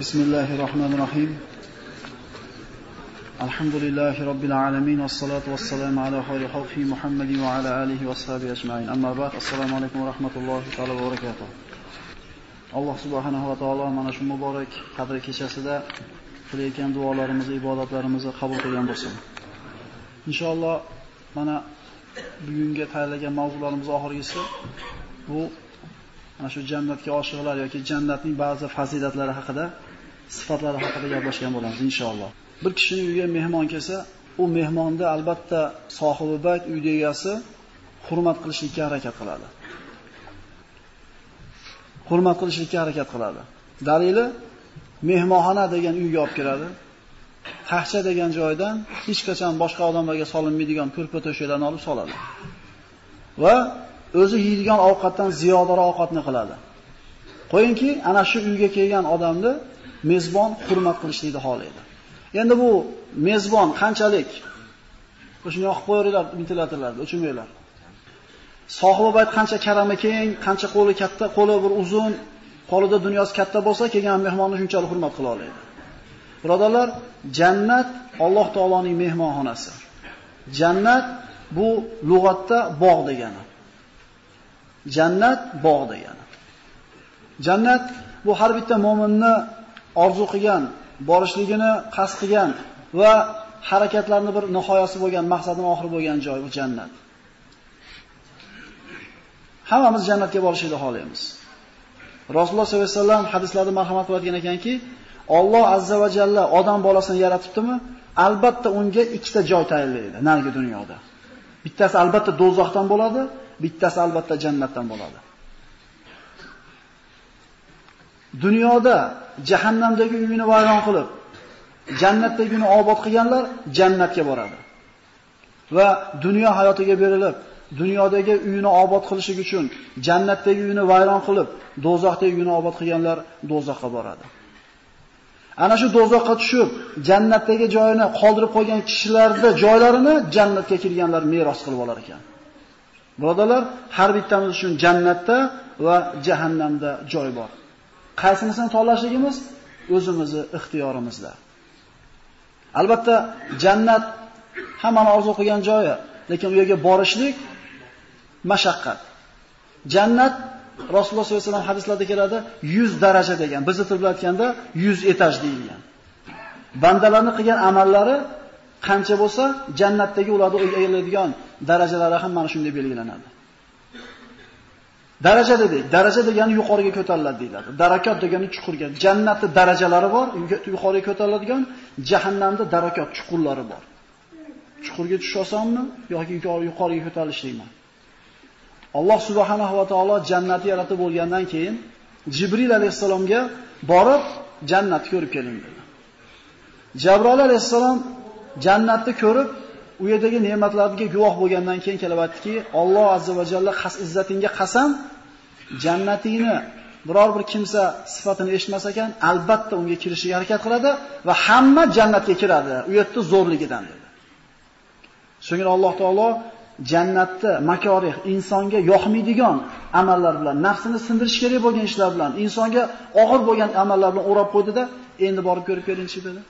بسم الله الرحمن الرحيم الحمد لله رب العالمين والصلاة والسلام على خير خلقه محمد وعلى آله وصحبه أجمعين أما بعد السلام عليكم ورحمة الله تعالى وبركاته alloh subhanahu va taolo mana shu muborak qadr kechasida qilayotgan duolarimizni, ibodatlarimizni qabul qilgan bo'lsin. Inshaalloh mana bugunga tayyorlagan mavzularimiz oxirgisi bu mana shu jannatga oshiqlar yoki jannatning ba'zi fazilatlari haqida, sifatlari haqida gaplashgan bo'lamiz inshaalloh. Bir kishining uyiga mehmon kelsa, u mehmonni albatta sohibi bayt, uyda egasi hurmat qilishlikka harakat qiladi. hurmat qilishlikka harakat qiladi. Dalili mehmonxona degan uyga olib kiradi. Taxcha degan joydan hech qachon boshqa odamlarga solinmaydigan ko'rpa to'shaklarni olib soladi. Va o'zi yeydigan ovqatdan ziyodaroq ovqatni qiladi. Qo'yingki, ana shu uyga kelgan odamni mezbon hurmat qilishlikni xohlaydi. Endi bu mezbon qanchalik shuni yoqib qo'yaverlar, intilatirlar, o'chirmanglar. Sohibobayt qancha karami keng, qancha qo'li katta, qo'li bir uzun, qo'lida dunyosi katta bo'lsa, kelgan mehmonni shunchalik hurmat qila oladi. Birodarlar, jannat Alloh taoloning mehmonxonasi. Jannat bu lug'atda bog' degani. Jannat bog' degani. Jannat bu har bitta mu'minni orzu qilgan, borishligini qasd qilgan va harakatlarni bir nihoyasi bo'lgan, maqsadini oxiri bo'lgan joy bu jannat. Hammamiz jannatga borishni xohlaymiz. Rasululloh sollallohu alayhi vasallam hadislarda marhamat qilgan ekanki, Alloh azza va jalla odam bolasini yaratibdimi? Albatta unga ikkita joy tayinlaydi nargi dunyoda. Bittasi albatta do'zaxdan bo'ladi, bittasi albatta jannatdan bo'ladi. Dunyoda jahannamdagi uyini vayron qilib, jannatdagi uyini obod qilganlar jannatga boradi. Va dunyo hayotiga berilib, dunyodagi uyini obod qilishlik uchun jannatdagi uyini vayron qilib, dozoqdagi uyini obod qilganlar dozoqqa boradi. Ana shu dozoqqa tushib, jannatdagi joyini qoldirib qo'ygan kishilarda joylarini jannatga kirganlar meros qilib olar ekan. Birodalar, har bittamiz uchun jannatda va jahannamda joy bor. Qaysinisini tanlashligimiz o'zimizni ixtiyorimizda. Albatta, jannat hammani orzu qilgan joyi, lekin u yerga borishlik mashaqqat. Jannat Rasululloh sollallohu alayhi vasallam hadislarda keladi 100 daraja degan. Bizni tilda aytganda 100 etaj deyilgan. Bandalarning qilgan amallari qancha bo'lsa, jannatdagi ularni o'ylaydigan darajalari ham mana shunday belgilanadi. Daraja dedik. Daraja degani yuqoriga ko'tariladi deyiladi. Darakot degani chuqurga. Jannatda darajalari bor, yuqoriga ko'tariladigan, jahannamda darakot chuqurlari bor. Chuqurga tushish osonmi yoki yuqoriga ko'tarilishlikmi? Alloh subhanahu va taolo jannatni yaratib bo'lgandan keyin Jibril alayhisalomga borib jannatni ko'rib keling dedi. Jabroil alayhisalom jannatni ko'rib, u yerdagi ne'matlarga guvoh bo'lgandan keyin kelib aytdiki, Alloh azza va jalla qas izzatingga qasam, jannatingni biror bir kimsa sifatini eshitmas ekan, albatta unga kirishga harakat qiladi va hamma jannatga kiradi. U yerda zo'rligidan dedi. So'ngra Alloh taolo jannatda makorih insonga yoqmaydigan amallar bilan, nafsini sindirish kerak bo'lgan ishlar bilan, insonga og'ir bo'lgan amallar bilan o'rab qo'ydida, endi borib ko'rib kelingchi dedi.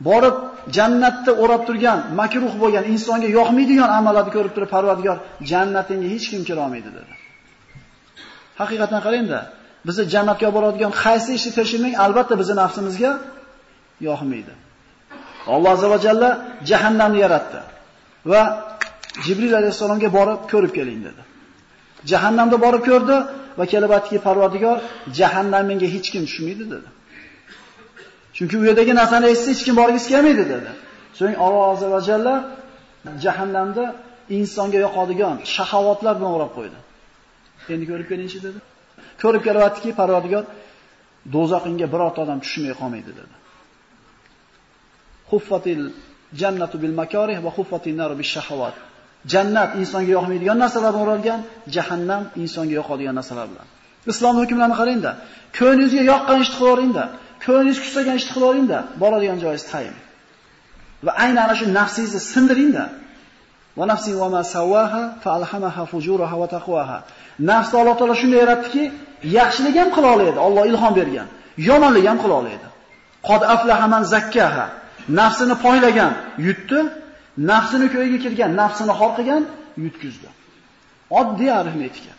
Borib jannatda o'rab turgan, makruh bo'lgan, insonga yoqmaydigan amallarni ko'rib turib Parvardigor jannatingga hech kim kira olmaydi dedi. Haqiqatan qarangda, bizni jannatga boradigan qaysi ishni tekshirmang, albatta bizni nafsimizga yoqmaydi. Alloh azza va jalla jahannamni yaratdi va Jibril alayhisolamga borib ko'rib keling dedi. Jahannamda borib ko'rdi va kelib aytdiki, Parvardigor, menga hech kim tushmaydi dedi. Chunki u yerdagi narsani eshitsa hech kim borgisi kelmaydi dedi. So'ng Alloh azza va jalla jahannamda insonga yoqadigan shahovatlar bilan o'rab qo'ydi. Endi ko'rib kelingchi dedi. Ko'rib kelyaptiki, aytdiki, Parvardigor, do'zaxinga birorta odam tushmay qolmaydi dedi. Huffatil jannatu bil makarih va huffatin naru bis shahawat. Jannat insonga yoqmaydigan narsalar bilan o'ralgan, jahannam insonga yoqadigan narsalar bilan. Islom hukmlarini qarangda. Ko'nglingizga yoqqan ishni qilaveringda, ko'nglingiz kustagan ishni qilaveringda, boradigan joyingiz tayin. Va aynan ana shu nafsingizni sindiringda. Va nafsi va ma sawaha fa alhamaha fujuraha va taqwaha. Nafsni Alloh taolo shunday yaratdiki, yaxshilik ham qila oladi, Alloh ilhom bergan. yomonlik ham qila oladi. Qod aflaha man zakkaha. Nafsini poylagan yutdi, nafsini ko'yiga kirgan, nafsini xor qilgan yutkizdi. Oddiy arifmetika.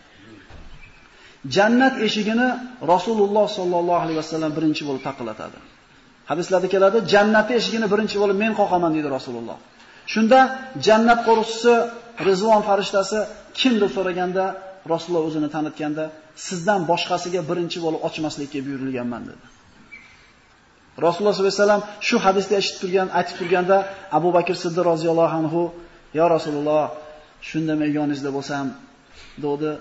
Jannat eshigini Rasululloh sollallohu alayhi vasallam birinchi bo'lib taqillatadi. Hadislarda keladi, jannat eshigini birinchi bo'lib men qoqaman dedi Rasululloh. Shunda jannat qo'riqchisi Rizvon farishtasi kim deb so'raganda Rasululloh o'zini tanitganda sizdan boshqasiga birinchi bo'lib ochmaslikka buyurilganman dedi. Rasululloh sollallohu alayhi vasallam shu hadisni eshitib turgan, aytib turganda Abu Bakr Siddiq roziyallohu anhu, "Ya Rasululloh, shunda men yoningizda bo'lsam" dedi.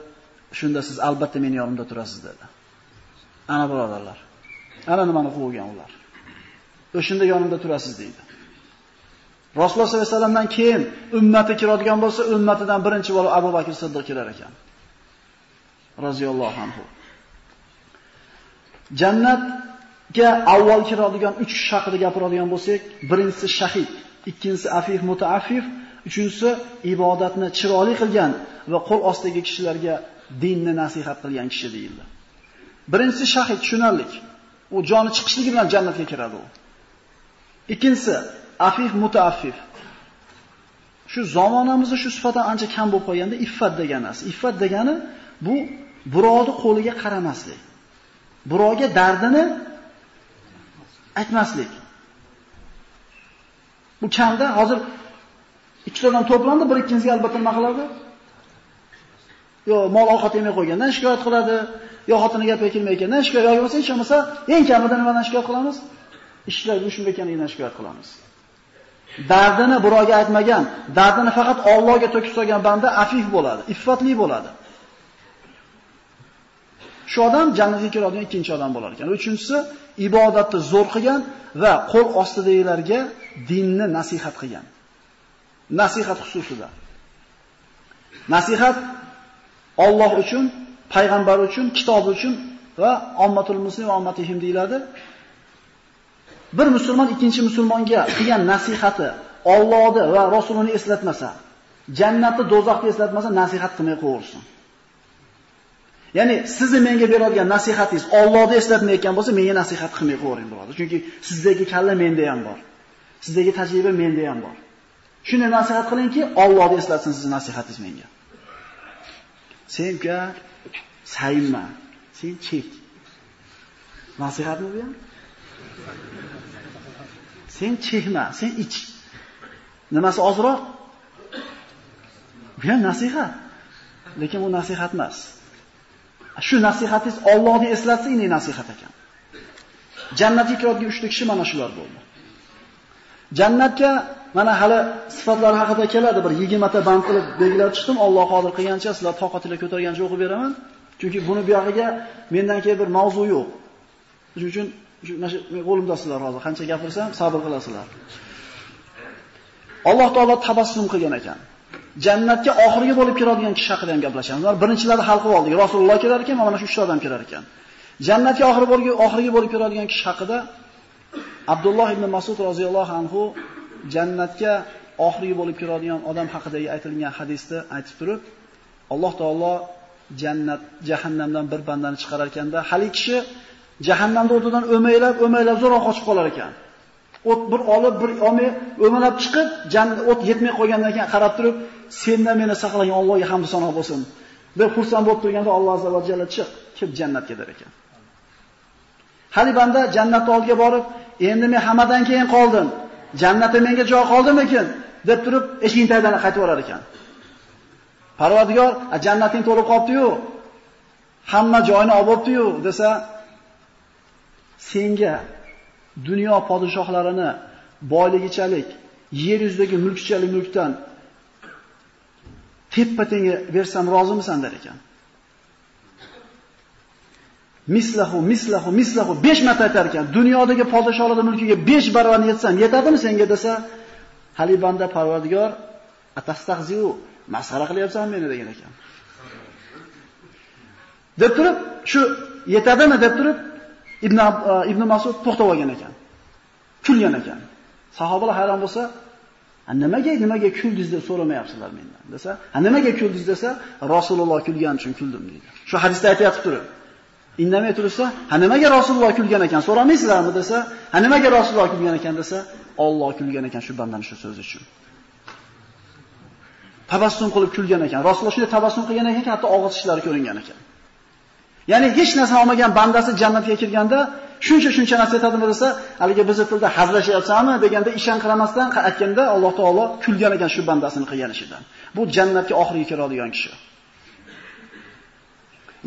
Shunda siz albatta meni yonimda turasiz dedi. Ana birodarlar. Ana nimani qilgan ular. O'shunda yonimda turasiz deydi. Rasululloh sollallohu alayhi vasallamdan keyin ummati kiradigan bo'lsa, ummatidan birinchi bo'lib Abu Bakr Siddiq kirar ekan. Roziyallohu anhu. Jannatga avval kiradigan 3 kishi haqida gapiradigan bo'lsak, birinchisi shahid, ikkinchisi afif mutaaffif, uchinchisi ibodatni chiroyli qilgan va qo'l ostidagi kishilarga dinni nasihat qilgan kishi deyildi. Birinchisi shahid tushunarlik. U joni chiqishligi bilan jannatga kiradi u. Ikkinchisi afif mutaaffif. Shu zamonamizda shu sifatdan ancha kam bo'lib qolganda iffat degan narsa. Iffat degani bu birovni qo'liga qaramaslik. Birovga dardini aytmaslik. Bu kamda hozir ikkitadan to'plandi, bir ikkinchisiga albatta nima qiladi? Yo mol ovqat yemay qo'ygandan shikoyat qiladi, yo xotini gapga kelmay ekandan shikoyat yoki bo'lmasa hech bo'lmasa eng kamida nimadan shikoyat qilamiz? Ishlar yushib ekanligidan shikoyat qilamiz. Dardini birovga aytmagan, dardini faqat Allohga to'kib solgan banda afif bo'ladi, iffatli bo'ladi. Shu odam jannatga kiradigan ikkinchi odam bo'lar ekan. Uchinchisi ibodatni zo'r qilgan va qo'l ostidagilarga dinni nasihat qilgan. Nasihat xususida. Nasihat Alloh uchun, payg'ambar uchun, kitob uchun va ommatul muslim va ommatihim deyiladi. Bir musulmon ikkinchi musulmonga qilgan nasihati Allohni va Rasulini eslatmasa, jannatni, do'zaxni eslatmasa, nasihat qilmay qo'yursin. Ya'ni sizni menga beradigan nasihatingiz Allohni eslatmayotgan bo'lsa, menga nasihat qilmay qo'ying, birodar. Chunki sizdagi kalla menda ham bor. Sizdagi tajriba menda ham bor. Shuni nasihat qilingki, Allohni eslatsin sizning nasihatingiz menga. Sen uka sayma, sen chek. Nasihatmi bu ham? Sen chekma, sen ich. Nimasi ozroq? Bu ham nasihat. Lekin bu nasihat emas. Shu nasihatingiz Allohni eslatsa, ini nasihat ekan. Jannatga kiradigan 3 ta kishi mana shular bo'ldi. Jannatga mana hali sifatlar haqida keladi. Bir 20 ta band qilib belgilab chiqdim. Alloh qodir qilgancha sizlar toqatinglar ko'targancha o'qib beraman. Chunki buni bu yog'iga mendan keyin bir mavzu yo'q. Shuning uchun mana shu qo'limda sizlar hozir qancha gapirsam sabr qilasizlar. Alloh taolo tabassum qilgan ekan. Jannatga oxirgi bo'lib kiradigan kishi haqida ham gaplashamiz. Ular birinchilarni hal qilib oldik. Rasululloh kelar ekan, mana shu 3 odam kelar ekan. Jannatga oxirgi bo'lib oxirgi bo'lib kiradigan kishi haqida Abdulloh ibn Mas'ud roziyallohu anhu jannatga oxirgi bo'lib kiradigan odam haqidagi aytilgan hadisni aytib turib, Alloh taolo jannat jahannamdan bir bandani chiqarar ekanda, hali kishi jahannamda o'tidan o'maylab, o'maylab zo'roq qochib qolar ekan. O't bir olib, bir olmay, o'malab chiqib, jannat o't yetmay qolgandan keyin qarab turib, sendan meni saqlagan Allohga hamd sano bo'lsin. deb xursand bo'lib turganda Alloh azza va jalla chiq, kim jannatga der ekan. Hali banda jannat oldiga borib, endi men hammadan keyin qoldim. Jannatda menga joy qoldimikin deb turib, eshikni tagidan qaytib olar ekan. Parvardigor, jannating to'lib qolibdi-yu. Hamma joyini olib bo'libdi-yu desa, senga dunyo podshohlarini boyligichalik, yer yuzidagi mulkchalik mulkdan teppa-tengi bersam rozimisan der ekan. Mislahu, mislahu, mislahu 5 marta aytar ekan. Dunyodagi podshohlarning mulkiga 5 barobar yetsam, yetadimi senga desa, hali banda Parvardigor atastahziu, masxara qilyapsan meni degan ekan. Deb turib, shu yetadimi deb turib Ibn uh, Ibn Mas'ud to'xtab olgan ekan. Kulgan ekan. Sahobalar hayron bo'lsa, nimaga nimaga kuldingiz deb so'ramayapsizlar mendan desa, nimaga kuldingiz desa, Rasululloh kulgan uchun kuldim deydi. Shu hadisda aytayotib turib. Indamay tursa, "Ha nimaga Rasululloh kulgan ekan? So'ramaysizlarmi?" desa, "Ha nimaga Rasululloh kulgan ekan?" desa, "Alloh kulgan ekan shu bandani shu so'zi uchun." Tabassum qilib kulgan ekan. Rasululloh shunday tabassum qilgan ekan, hatto og'iz tishlari ko'ringan ekan. Ya'ni hech narsa olmagan bandasi jannatga kirganda shuncha shuncha narsa aytadimi desa, haligi bizni tilda hazlashyapsanmi deganda ishon qaramasdan aytganda Alloh taolo kulgan ekan shu bandasini qilgan ishidan. Bu jannatga oxirgi kiradigan kishi.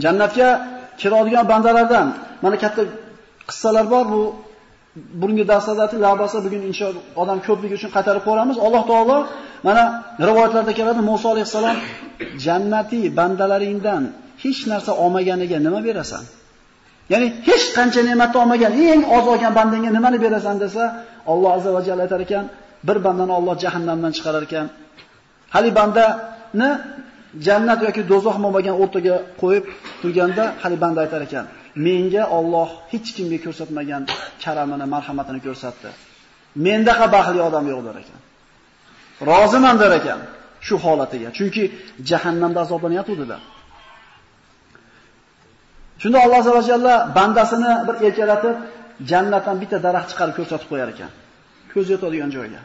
Jannatga kiradigan bandalardan mana katta qissalar bor bu burungi darslarda labasa bugun inshaalloh odam ko'pligi uchun qaytarib ko'ramiz. Alloh taolo mana rivoyatlarda keladi Musa alayhisalom jannati bandalaringdan hech narsa olmaganiga nima berasan? Ya'ni hech qancha ne'matni olmagan, eng oz olgan bandangga nimani berasan desa, Alloh azza va jalla aytar ekan, bir bandani Alloh jahannamdan chiqarar ekan. Hali bandani jannat yoki do'zax bo'lmagan o'rtaga qo'yib turganda hali banda aytar ekan, menga Alloh hech kimga ko'rsatmagan karamini, marhamatini ko'rsatdi. Mendaqa baxtli odam yo'q der ekan. Roziman der ekan shu holatiga. Chunki jahannamda azoblanyapti-da. Shunda Alloh azza bandasini bir erkalatib, jannatdan bitta daraxt chiqarib ko'rsatib qo'yar ekan. Ko'z yetadigan joyga.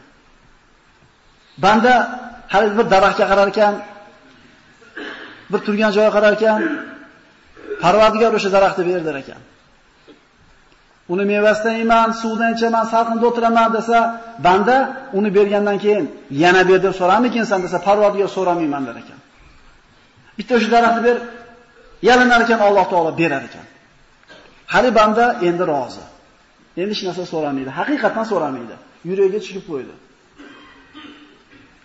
Banda hali bir daraxtga qarar ekan, bir turgan joyga qarar ekan, Parvardigor o'sha daraxtni berdir ekan. Uni mevasidan iman, suvdan ichaman, salqinda o'tiraman desa, banda uni bergandan keyin yana ber deb so'ramikinsan desa, Parvardigor so'ramayman der ekan. Bitta o'sha daraxtni ber, yalinar ekan Alloh taolo berar ekan. Hali banda endi rozi. Endi hech narsa so'ramaydi. Haqiqatan so'ramaydi. Yuragiga tushib qo'ydi.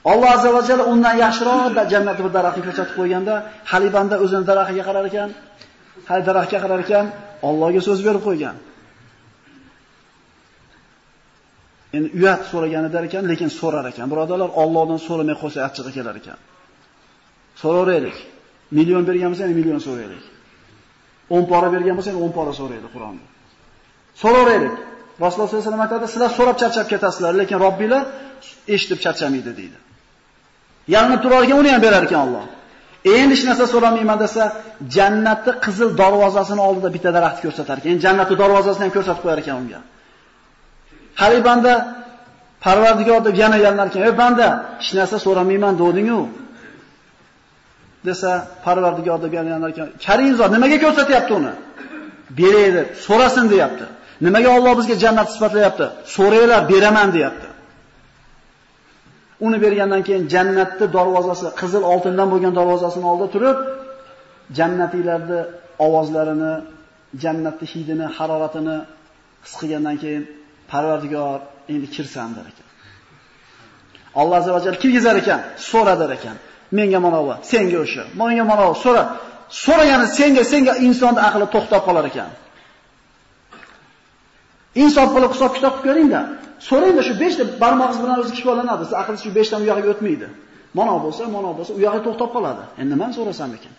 Alloh azza va jalla undan yaxshiroq jannatni bir daraxtni ko'rsatib qo'yganda, hali banda o'zini daraxtiga qarar ekan, hali daraxtga qarar ekan, Allohga so'z berib qo'ygan. Endi uyat so'raganida ekan, lekin so'rar ekan. Birodarlar, Allohdan so'ramay qo'ysa achchig'i kelar ekan. So'raveraylik. Million bergan bo'lsa, million so'raylik. 10 pora bergan bo'lsa, 10 pora so'raydi Qur'onda. So'raveraylik. Rasululloh sollallohu alayhi vasallam aytadi, sizlar so'rab charchab ketasizlar, lekin Robbinglar eshitib charchamaydi deydi. Yalinib turar ekan, uni ham berar ekan Alloh. Endi hech narsa so'ramayman desa, jannatni qizil darvozasini oldida bitta daraxt ko'rsatar ekan. Endi jannatni darvozasini ham ko'rsatib qo'yar ekan unga. Hali banda Parvardigor deb yana yalinar ekan, "Ey banda, hech narsa so'ramayman deding-ku." desa, Parvardigor deb yalinar ekan, "Karim zot nimaga ko'rsatyapti uni?" Beraydi, so'rasin deyapti. Nimaga Alloh bizga jannat sifatlayapti? So'ranglar, beraman deyapti. Uni bergandan keyin jannatni darvozasi, qizil oltindan bo'lgan darvozasini oldida turib, jannatiylarni ovozlarini, jannatni hidini, haroratini his qilgandan keyin Parvardigor endi kirsam der ekan. Alloh azza va jalla kirgizar ekan, so'radar ekan. Menga mana bu, senga o'sha, menga mana bu, so'ra. So'ragani senga, senga insonning aqli to'xtab qolar ekan. Insof qilib hisob kitob qilib ko'ringda. So'rangda shu 5 ta barmog'ingiz bilan o'zi kifoyalanadi. Siz aqlingiz shu 5 ta u yoqqa o'tmaydi. Mana bo'lsa, mana bo'lsa, u yoqqa to'xtab qoladi. Endi nima so'rasam ekan?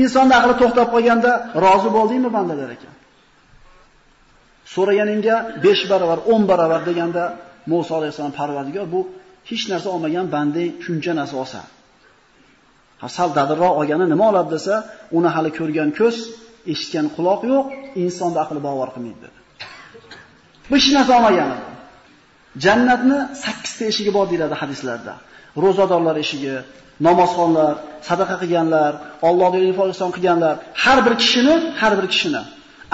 Insonning aqli to'xtab qolganda rozi bo'ldingmi bandalar ekan? So'raganingga 5 barobar, 10 barobar deganda Musa alayhisalom Parvardigor bu hech narsa olmagan banding shuncha narsa olsa. Hasal dadilroq olgani nima oladi desa, uni hali ko'rgan ko'z, eshitgan quloq yo'q, insonning aqli bavar qilmaydi dedi. Bu hech narsa olmagan. Jannatni 8 ta eshigi bor deyiladi hadislarda. Ro'zadorlar eshigi, namozxonlar, sadaqa qilganlar, Allohga ifoda qilganlar, har bir kishini, har bir kishini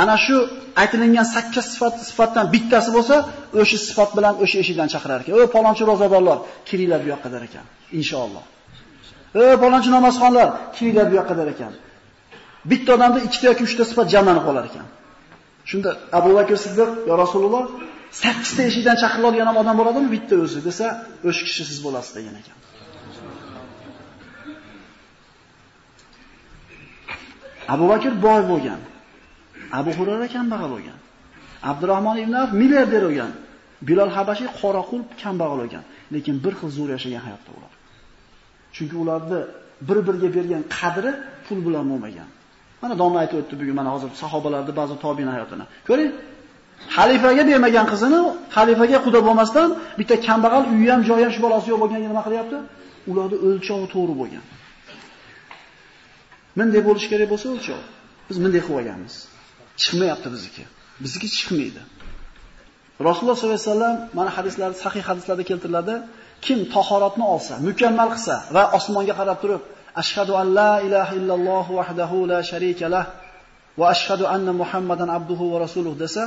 ana shu aytilingan 8 sifat sifatdan bittasi bo'lsa, o'sha sifat bilan o'sha eshikdan chaqirar ekan. "Ey palonchi ro'zadorlar, kiringlar bu yoqqa der ekan." Inshaalloh. "Ey palonchi namozxonlar, kiringlar bu yoqqa der ekan." Bitta odamda ikkita yoki uchta sifat jamlanib qolar ekan. Shunda Abu Bakr Siddiq, "Ya Rasululloh, 8 ta eshikdan chaqiriladigan ham odam bo'ladimi bitta o'zi?" desa, "O'sha kishi siz bo'lasiz" degan ekan. Abu Bakr boy bo'lgan. Abu Hurayra kambag'al bo'lgan. Abdurrahmon ibn Avf milliarder bo'lgan. Bilal Habashiy qoraqul kambag'al bo'lgan, lekin bir xil zo'r yashagan hayotda ular. Chunki ularni bir-biriga bergan qadri pul bilan bo'lmagan. Mana domla aytib o'tdi bugun mana hozir sahobalarning ba'zi tobiin hayotini. Ko'ring, xalifaga bermagan qizini xalifaga quda bo'lmasdan bitta kambag'al uyi ham joyi ham shu bolasi yo'q bo'lganiga nima qilyapti? Ularni o'lchovi to'g'ri bo'lgan. Minday bo'lish kerak bo'lsa o'lchov. Biz bunday qilib olganmiz. Chiqmayapti bizniki. Bizniki chiqmaydi. Rasululloh sollallohu alayhi vasallam mana hadislarda sahih hadislarda keltiriladi, kim tahoratni olsa, mukammal qilsa va osmonga qarab turib, ashhadu an la ilaha illalloh wahdahu la sharika lah va ashhadu anna muhammadan abduhu va rasuluh desa,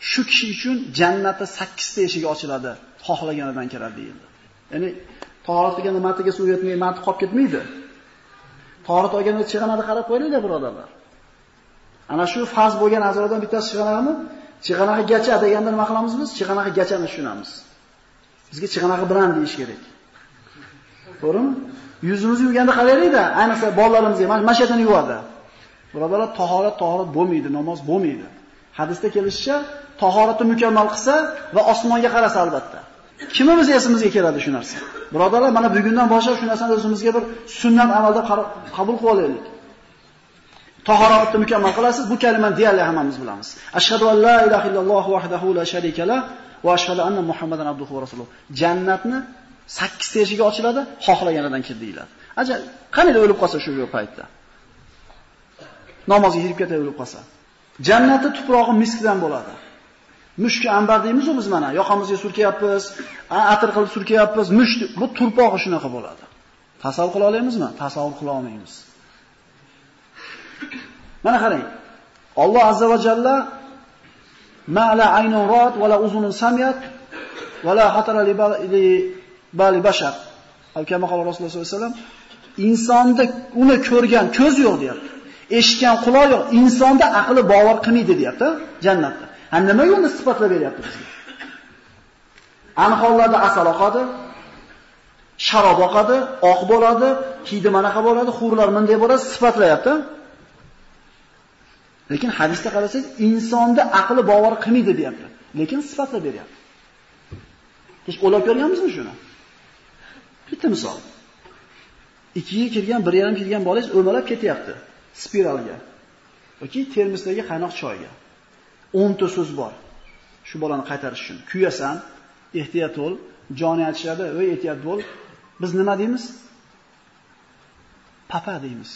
shu kishi uchun jannatda 8 ta eshigi ochiladi, xohlaganidan kiradi deyildi. Ya'ni tahorat degan nimatiga suv yetmay, mati qolib ketmaydi. Tahorat olganda chig'anada qarab qo'yinglar, birodarlar. Ana shu farz bo'lgan a'zolardan bittasi chig'anaqmi? gacha deganda nima qilamiz biz? gachani tushunamiz. Bizga chig'anaqi bilan deyish kerak. To'g'rimi? Yuzimizni yuvganda qaraylik-da, ayniqsa bolalarimizga mana shu yerdan yuvadi. Birodarlar, tahorat tahorat bo'lmaydi, namoz bo'lmaydi. Hadisda kelishicha, tahoratni mukammal qilsa va osmonga qarasa albatta. Kimimiz esimizga keladi shu narsa? Birodarlar, mana bugundan boshlab shu narsani o'zimizga bir sunnat amalda qabul qilib olaylik. Tahoratni mukammal qilasiz, bu kalimani deyarli hammamiz bilamiz. Ashhadu an la ilaha illalloh vahdahu la sharika la va ashhadu anna muhammadan abduhu va rasuluh. Jannatni 8 ta eshigi ochiladi, xohlaganidan kir deyiladi. Aja, qanday o'lib qolsa shu paytda? Namozga kirib ketib o'lib qolsa. Jannatda tuprog'i miskdan bo'ladi. Mushki ambar deymiz-ku biz mana, yoqamizga surkayapmiz, atir qilib surkayapmiz, mush bu turpoq shunaqa bo'ladi. Tasavvur qila olamizmi? Tasavvur qila olmaymiz. Mana qarang. Alloh azza va jalla ma'la aynun rot va la uzunun samiyat va la hatara li bali bashar. Alkama qala Rasululloh sollallohu alayhi vasallam insonda uni ko'rgan ko'z yo'q deyapti. Eshitgan quloq yo'q, insonda aqli bovar qilmaydi deyapti jannatda. Ha nima uni sifatlab beryapti bizga? Anhollarda asal oqadi, sharob oqadi, oq bo'ladi, hidi manaqa bo'ladi, hurlar bunday bo'ladi, sifatlayapti. Lekin hadisda qarasangiz, insonda aqli bovar qilmaydi deyapti. Lekin sifatlab beryapti. Hech o'ylab ko'rganmizmi shuni? Bitta misol. 2 ga kirgan, bir yarim kirgan bolangiz o'malab ketyapti spiralga yoki termosdagi qaynoq choyga. 10 ta so'z bor. Shu bolani qaytarish uchun. Kuyasan, ehtiyot bo'l, joni achishadi, "Voy ehtiyot bo'l." Biz nima deymiz? Papa deymiz.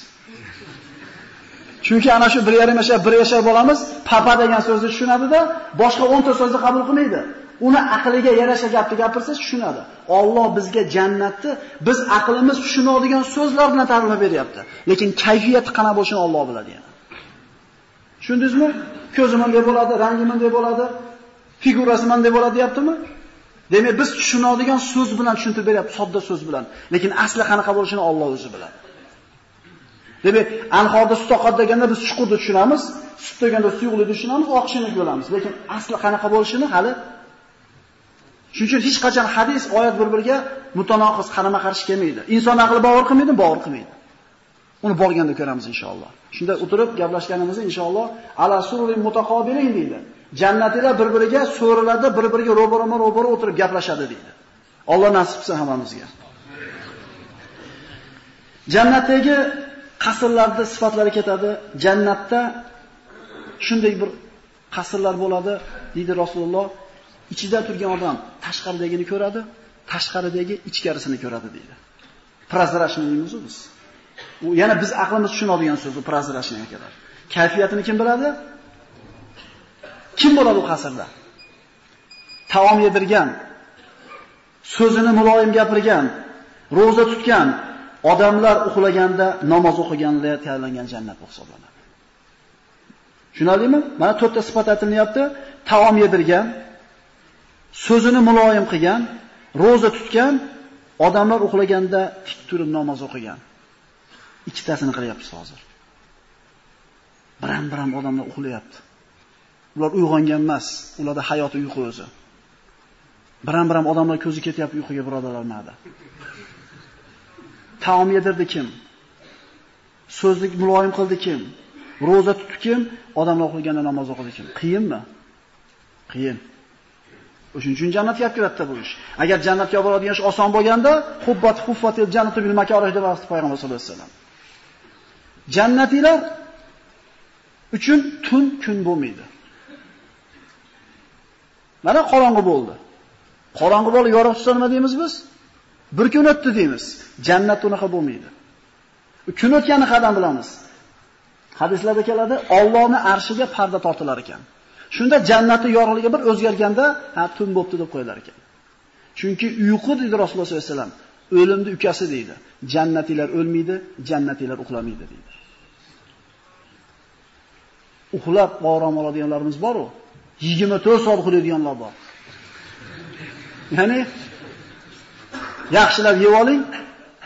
Chunki ana shu bir yarim yashar, bir yashar bolamiz papa degan so'zni tushunadi-da, boshqa 10 ta so'zni qabul qilmaydi. Uni aqliga yarasha gapni gapirsa tushunadi. Alloh bizga jannatni biz aqlimiz tushunadigan so'zlar bilan ta'riflab beryapti. Lekin kayfiyati qanaqa bo'lishini Alloh biladi yana. Tushundingizmi? Ko'zi bunday bo'ladi, rangi bunday bo'ladi, figurasi bunday bo'ladi deyaptimi? Demak, biz tushunadigan so'z bilan tushuntirib beryapti, sodda so'z bilan. Lekin asli qanaqa bo'lishini Alloh o'zi biladi. Demak, anhorda sut oqadi deganda biz chuqurda tushunamiz, sut deganda suyuqlikni tushunamiz, oqishini ko'ramiz. Lekin asli qanaqa bo'lishini hali Shuning uchun hech qachon hadis, oyat bir-biriga mutanoqiz, qarama-qarshi kelmaydi. Inson aqli bovar qilmaydi, bovar qilmaydi. Uni borganda ko'ramiz inshaalloh. Shunda o'tirib gaplashganimizda inshaalloh ala sururin mutaqobilin deydi. Jannatlar bir-biriga so'rilarda bir-biriga ro'baro-ro'baro o'tirib gaplashadi deydi. Alloh nasib qilsa hammamizga. Jannatdagi qasrlarda sifatlari ketadi. Jannatda shunday bir qasrlar bo'ladi, deydi Rasululloh. Ichida turgan odam tashqaridagini ko'radi, tashqaridagi ichkarisini ko'radi deydi. Prozrashni deymiz biz. U yana biz aqlimiz tushunadigan so'z, prozrashni ekan. Kayfiyatini kim biladi? Kim bo'ladi u qasrda? Taom yedirgan, so'zini muloyim gapirgan, roza tutgan, odamlar uxlaganda namoz o'qiganlar tayyorlangan jannat hisoblanadi. Tushunarlimi? Mana to'rtta sifat aytilyapti. Taom yedirgan, so'zini muloyim qilgan, roza tutgan, odamlar uxlaganda tik turib namoz o'qigan. Ikkitasini qilyapmiz hozir. Biram-biram odamlar uxlayapti. Ular uyg'ongan emas, ularda hayot uyqu o'zi. Biram-biram odamlar ko'zi ketyapti uyquga birodarlar ma'da. Taom yedirdi kim? So'zlik muloyim qildi kim? Roza tutdi kim? Odamlar uxlaganda namoz o'qidi kim? Qiyinmi? Qiyin. O'shuning uchun jannatga olib kiradida bu ish. Agar jannatga olib boradigan ish oson bo'lganda, hubbat huffatil jannatu bil makarih deb aytdi payg'ambar sollallohu alayhi vasallam. Jannatiylar uchun tun kun bo'lmaydi. Mana qorong'i bo'ldi. Qorong'i bo'lib yorug' tutsa nima deymiz biz? Bir kun o'tdi deymiz. Jannat unaqa bo'lmaydi. Kun o'tgani qadam bilamiz. Hadislarda keladi, Allohning arshiga parda tortilar ekan. Shunda jannatning yorug'ligi bir o'zgarganda, ha tun bo'pti deb qo'yilar ekan. Chunki uyqu dedi Rasululloh sollallohu alayhi vasallam, o'limni ukasi deydi. Jannatilar o'lmaydi, jannatilar uxlamaydi deydi. Uxlab orom oladiganlarimiz bor-ku. 24 soat uxlaydiganlar bor. Ya'ni yaxshilab yeb oling,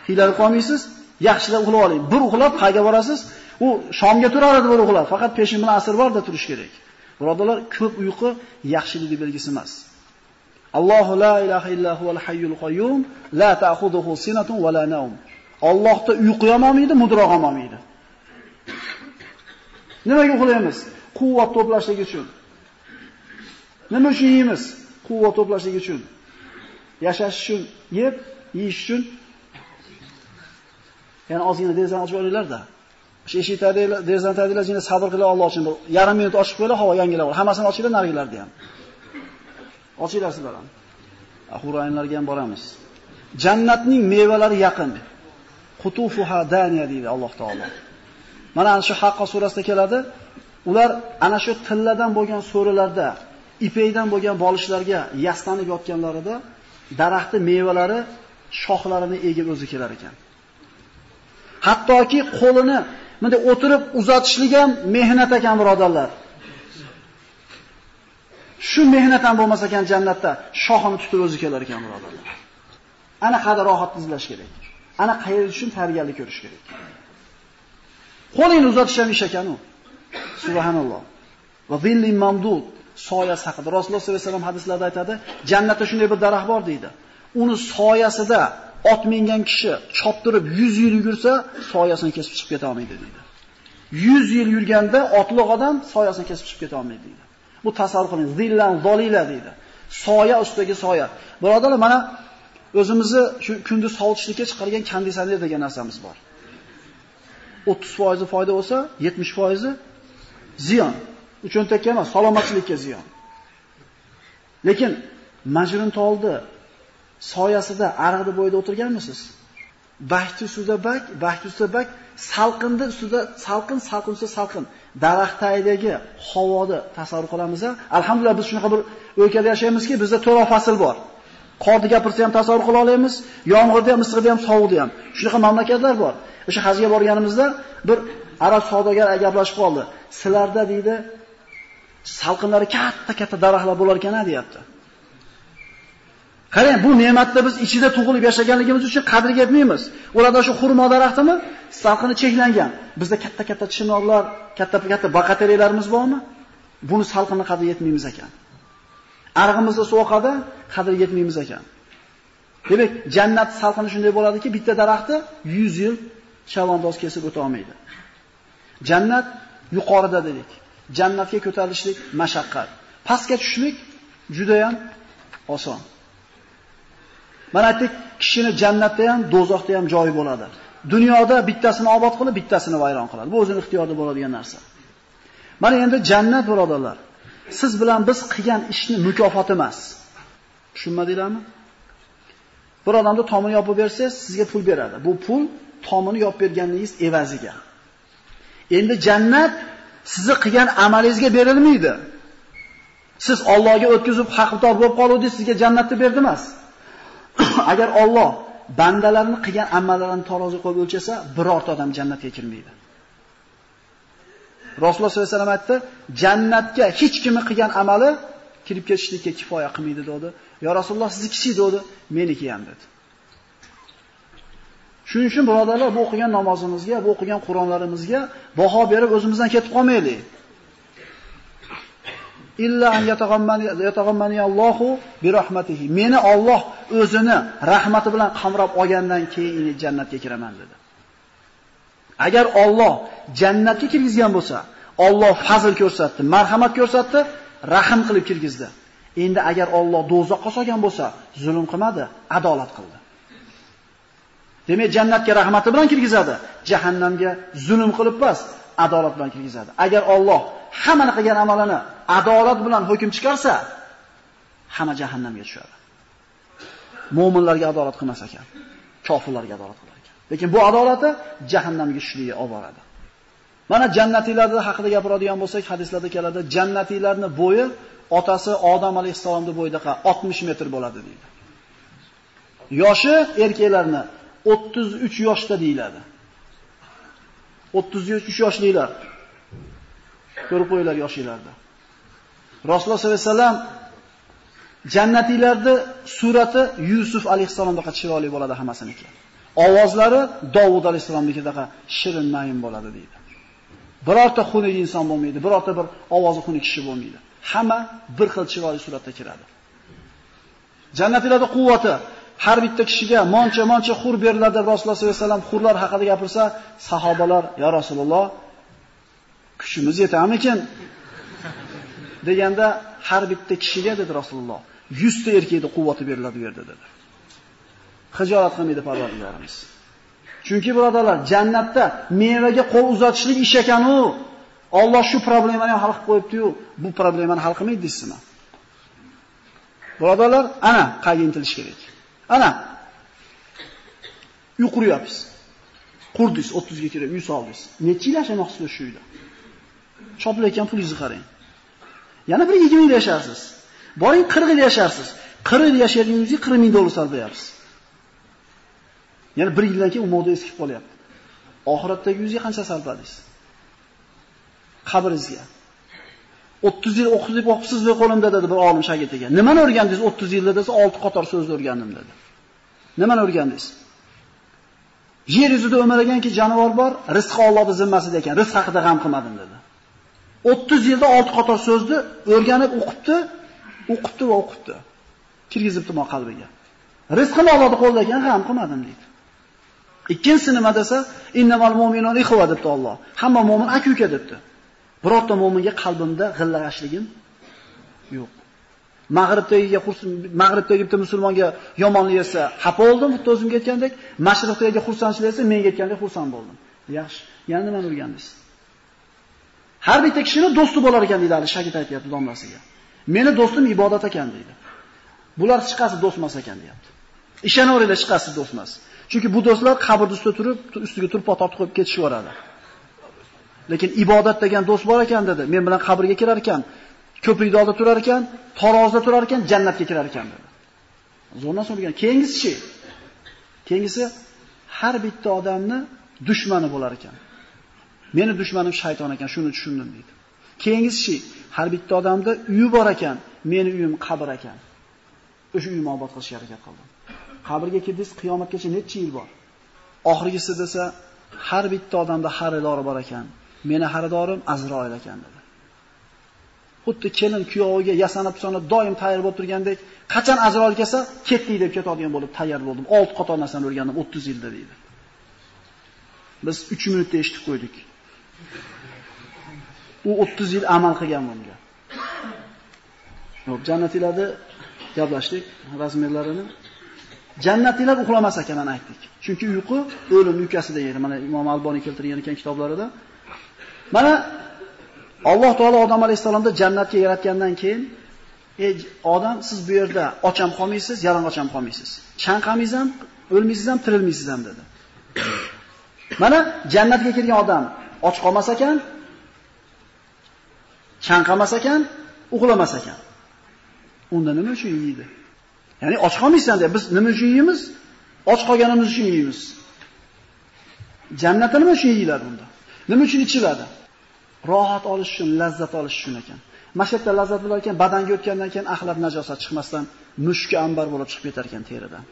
hiylar qolmaysiz, yaxshilab uxlab oling. Bir uxlab qayga borasiz? U shomga turar bir uxlab, faqat peshin bilan asr borda turish kerak. Birodalar, ko'p uyqu yaxshilik belgisi emas. Allohu la ilaha illa huval hayyul qayyum, la ta'khudhuhu sinatun va la nawm. Allohda uyqu ham olmaydi, mudroq ham olmaydi. Nimaga uxlaymiz? Quvvat to'plashlik uchun. Nima uchun yeymiz? Quvvat to'plashlik uchun. Yashash uchun, yeb, yeyish uchun. Ya'ni ozgina derazani ochib olinglar-da. O'sha eshik tadinglar, derazani tadinglar, yana sabr qilib Alloh uchun yarim minut ochib qo'yinglar, havo yangilab. Hammasini ochinglar narigilarni ham. Ochinglar sizlar ham. Ahurayinlarga ham boramiz. Jannatning mevalari yaqin. Qutufuha daniya deydi Alloh taolo. Mana ana shu Haqqo surasida keladi. Ular ana shu tilladan bo'lgan so'rilarda, ipekdan bo'lgan bolishlarga yastanib yotganlarida daraxtning mevalari shoxlarini egib o'zi kelar ekan. Hattoki qo'lini bunday o'tirib uzatishlik ham mehnat ekan birodarlar. Shu mehnat ham bo'lmasa ekan jannatda shoxini tutib o'zi kelar ekan birodarlar. Ana qadar rohat izlash kerak. Ana qayerda uchun tarbiyali ko'rish kerak. Qo'lingni uzatish ham ish ekan u. Subhanalloh. Va zillin mamdud soyasi haqida Rasululloh sollallohu alayhi vasallam hadislarda aytadi, jannatda shunday bir daraxt bor deydi. Uni soyasida ot mingan kishi choptirib 100 yil yugursa, soyasini kesib chiqib keta olmaydi deydi. 100 yil yurganda otliq odam soyasini kesib chiqib keta olmaydi deydi. Bu tasavvur qiling, zillan zolila deydi. Soya ustidagi soya. Birodarlar, mana o'zimizni shu kunduz sovutishlikka chiqargan konditsioner degan narsamiz bor. 30% foyda bo'lsa, 70% ziyon. Uchuntakka emas, salomatlikka ziyon. Lekin majrun toldi soyasida ariqda bo'yida o'tirganmisiz? Bahti ustida bak, bahti ustida bak, salqinda ustida salqin, salqin ustida salqin. Daraxt tagidagi havoni tasavvur qilamiz Alhamdulillah biz shunaqa bir o'lkada yashaymizki, bizda to'ra fasl bor. Qorni gapirsa ham tasavvur qila olamiz, yomg'irda ham, issiqda ham, sovuqda ham. Shunaqa mamlakatlar bor. O'sha hajga borganimizda bir arab savdogar gaplashib qoldi. Sizlarda deydi, salqinlari katta-katta daraxtlar bo'lar ekan-a deyapti. Qarang, bu ne'matni biz ichida tug'ilib yashaganligimiz uchun qadriga yetmaymiz. Ularda shu xurmo daraxtimi? Salqini cheklangan. Bizda katta-katta chinorlar, katta-katta baqateriyalarimiz bormi? Buni salqinni qadriga yetmaymiz ekan. Arg'imizda suv oqadi, qadri yetmaymiz ekan. Demak, jannat salqini shunday bo'ladiki, bitta daraxtni 100 yil chavandoz kesib o'ta olmaydi. Jannat yuqorida dedik. Jannatga ko'tarilishlik mashaqqat. Pastga tushishlik juda ham oson. Mana aytdik, kishini jannatda ham, dozoqda ham joyi bo'ladi. Dunyoda bittasini obod qilib, bittasini vayron qiladi. Bu o'zining ixtiyorida bo'ladigan narsa. Mana endi jannat birodarlar. Siz bilan biz qilgan ishni mukofoti emas. Tushunmadinglarmi? Bir odamni tomini yopib bersangiz, sizga pul beradi. Bu pul tomini yopib berganingiz evaziga. Endi jannat sizni qilgan amalingizga berilmaydi. Siz Allohga o'tkazib haqdor bo'lib qoluvdingiz, sizga jannatni berdi emas. Agar Alloh bandalarni qilgan amallarini taroziga qo'yib o'lchasa, birorta odam jannatga kirmaydi. Rasululloh sollallohu alayhi vasallam aytdi, jannatga hech kimni qilgan amali kirib ketishlikka kifoya qilmaydi dedi. Ya Rasululloh sizni kishi dedi, meniki ham dedi. Shuning uchun birodarlar, bu o'qigan namozimizga, bu o'qigan Qur'onlarimizga baho berib o'zimizdan ketib qolmaylik. Illa an yataghammani Allohu bi rahmatihi. Meni Alloh o'zini rahmati bilan qamrab olgandan keyin jannatga kiraman dedi. Agar Alloh jannatga kirgizgan bo'lsa, Alloh fazl ko'rsatdi, marhamat ko'rsatdi, rahim qilib kirgizdi. Endi agar Alloh do'zaxga solgan bo'lsa, zulm qilmadi, adolat qildi. Demak, jannatga rahmati bilan kirgizadi, jahannamga zulm qilib emas, adolat bilan kirgizadi. Agar Alloh hamma qilgan amalini adolat bilan hukm chiqarsa, hamma jahannamga tushadi. Mu'minlarga adolat qilmas ekan, kofirlarga adolat. Lekin bu adolati jahannamga tushishligiga olib boradi. Mana jannatiylarning haqida gapiradigan bo'lsak, hadislarda keladi, jannatiylarning bo'yi otasi Odam alayhisolamning bo'yidaqa 60 metr bo'ladi deydi. Yoshi erkaklarni 33 yoshda deyiladi. 33 yoshlilar. Ko'rib qo'yinglar yoshinglarda. Rasululloh sollallohu alayhi vasallam jannatiylarni surati Yusuf alayhisalomdaqa chiroyli bo'ladi hammasiniki. Ovozlari Davud alayhisalomnikidaqa shirin naim bo'ladi deydi. Birorta xunuk inson bo'lmaydi, birorta bir ovozi xunuk kishi bo'lmaydi. Hamma bir xil chiroyli suratda kiradi. Jannatlarda quvvati har bitta kishiga moncha-moncha xur beriladi. Rasululloh sollallohu alayhi vasallam xurlar haqida gapirsa, sahobalar, "Ya Rasululloh, kuchimiz yetarmikin?" deganda har bitta kishiga dedi Rasululloh 100 ta erkakda quvvati beriladi bu yerda dedi. Xijolat qilmaydi Parvardigorimiz. Chunki birodarlar, jannatda mevaga qo'l uzatishlik ish ekan u. Alloh shu problemani ham hal qilib qo'yibdi-yu, bu problemani hal qilmaydi deysizmi? Birodarlar, ana qayga intilish kerak. Ana. Uy quryapsiz. Qurdingiz, 30 ga kirib uy soldingiz. Necha yil yashamoqchisiz shu uyda? Chopilayotgan pulingizni qarang. Yana bir 20 yil yasharsiz. Boring 40 yil yasharsiz. 40 yil yashaganingizga 40 ming dollar sarflayapsiz. Yana bir yildan keyin u moda eskib qolyapti. Oxiratdagi yuzga qancha sarfladingiz? Qabringizga. 30 yil o'qib o'qibsiz deb qo'limda dedi bir olim shogirdiga. Nimani o'rgandingiz 30 yilda desa 6 qator so'zni o'rgandim dedi. Nimani o'rgandingiz? Yer yuzida o'malaganki jonivor bor, rizqi Allohning zimmasida ekan, rizq haqida g'am qilmadim dedi. 30 yilda 6 qator so'zni o'rganib o'qibdi, o'qibdi va o'qibdi. Kirgizibdi mo qalbiga. Rizqini Allohning qo'lida ekan, g'am qilmadim dedi. Ikkinchisi nima desa, innamal mu'minun ikhwa debdi Alloh. Hamma mu'min aka-uka debdi. Birorta mu'minga qalbimda g'illag'ashligim yo'q. Mag'ribdagiga Mag'ribdagi bitta musulmonga yomonlik esa xafa bo'ldim, xuddi o'zimga aytgandek, Mashriqdagi xursandchilik esa menga aytgandek xursand bo'ldim. Yaxshi. Yana nimani o'rgandingiz? Har bitta kishining do'sti bo'lar ekan deydi Ali Shagit aytayapti domlasiga. Meni do'stim ibodat ekan deydi. Bular chiqasi do'stmas do'st emas ekan deyapti. Ishonaveringlar, chiqasi do'stmas. do'st emas. Chunki bu do'stlar qabrni ustida turib, ustiga turib tortib qo'yib ketishib yoradi. Lekin ibodat degan do'st bor ekan dedi. Men bilan qabrga kirar ekan, ko'prikda oldi turar ekan, tarozda turar ekan, jannatga kirar ekan dedi. Zo'rdan so'ragan. Keyingisi-chi? Keyingisi har bitta odamni dushmani bo'lar ekan. Meni dushmanim shayton ekan, shuni tushundim dedi. Keyingisi-chi? Har bitta odamda uyi bor ekan, meni uyim qabr ekan. O'sha uyimni obod qilishga harakat qildim. Qabrga kirdingiz, qiyomatgacha necha yil bor? Oxirgisi desa, har bitta odamda xaridori bor ekan. Meni xaridorim Azroil ekan dedi. Xuddi kelin kuyoviga yasanib sonib doim tayyor bo'lib turgandek, qachon Azroil kelsa, ketdik deb ketadigan bo'lib tayyor bo'ldim. 6 qator narsani o'rgandim 30 yilda deydi. Biz 3 minutda eshitib qo'ydik. U 30 yil amal qilgan bunga. Yo'q, jannatiylarda gaplashdik razmerlarini. Jannatiylar uxlamas ekanini aytdik. Chunki uyqu o'lim yukasida edi. Mana Imom Alboniy keltirgan ekan kitoblarida. Mana Alloh taolo odam alayhisalomni jannatga yaratgandan keyin, "Ey odam, siz bu yerda ocham qolmaysiz, yalang'och ham qolmaysiz. Chanqamingiz ham, o'lmaysiz ham, tirilmaysiz ham" dedi. Mana jannatga kirgan odam och qolmas ekan, chanqamas ekan, uxlamas ekan. Unda nima uchun yeydi? Ya'ni och qolmaysan deb biz nima uchun yeymiz? Och qolganimiz uchun yeymiz. Jannatda nima uchun yeyiladi bunda? Nima uchun ichiladi? Rohat olish uchun, lazzat olish uchun ekan. Mashaqatda lazzat bo'lar ekan, badanga o'tgandan keyin axlat najosat chiqmasdan mushk ambar bo'lib chiqib ketar ekan teridan.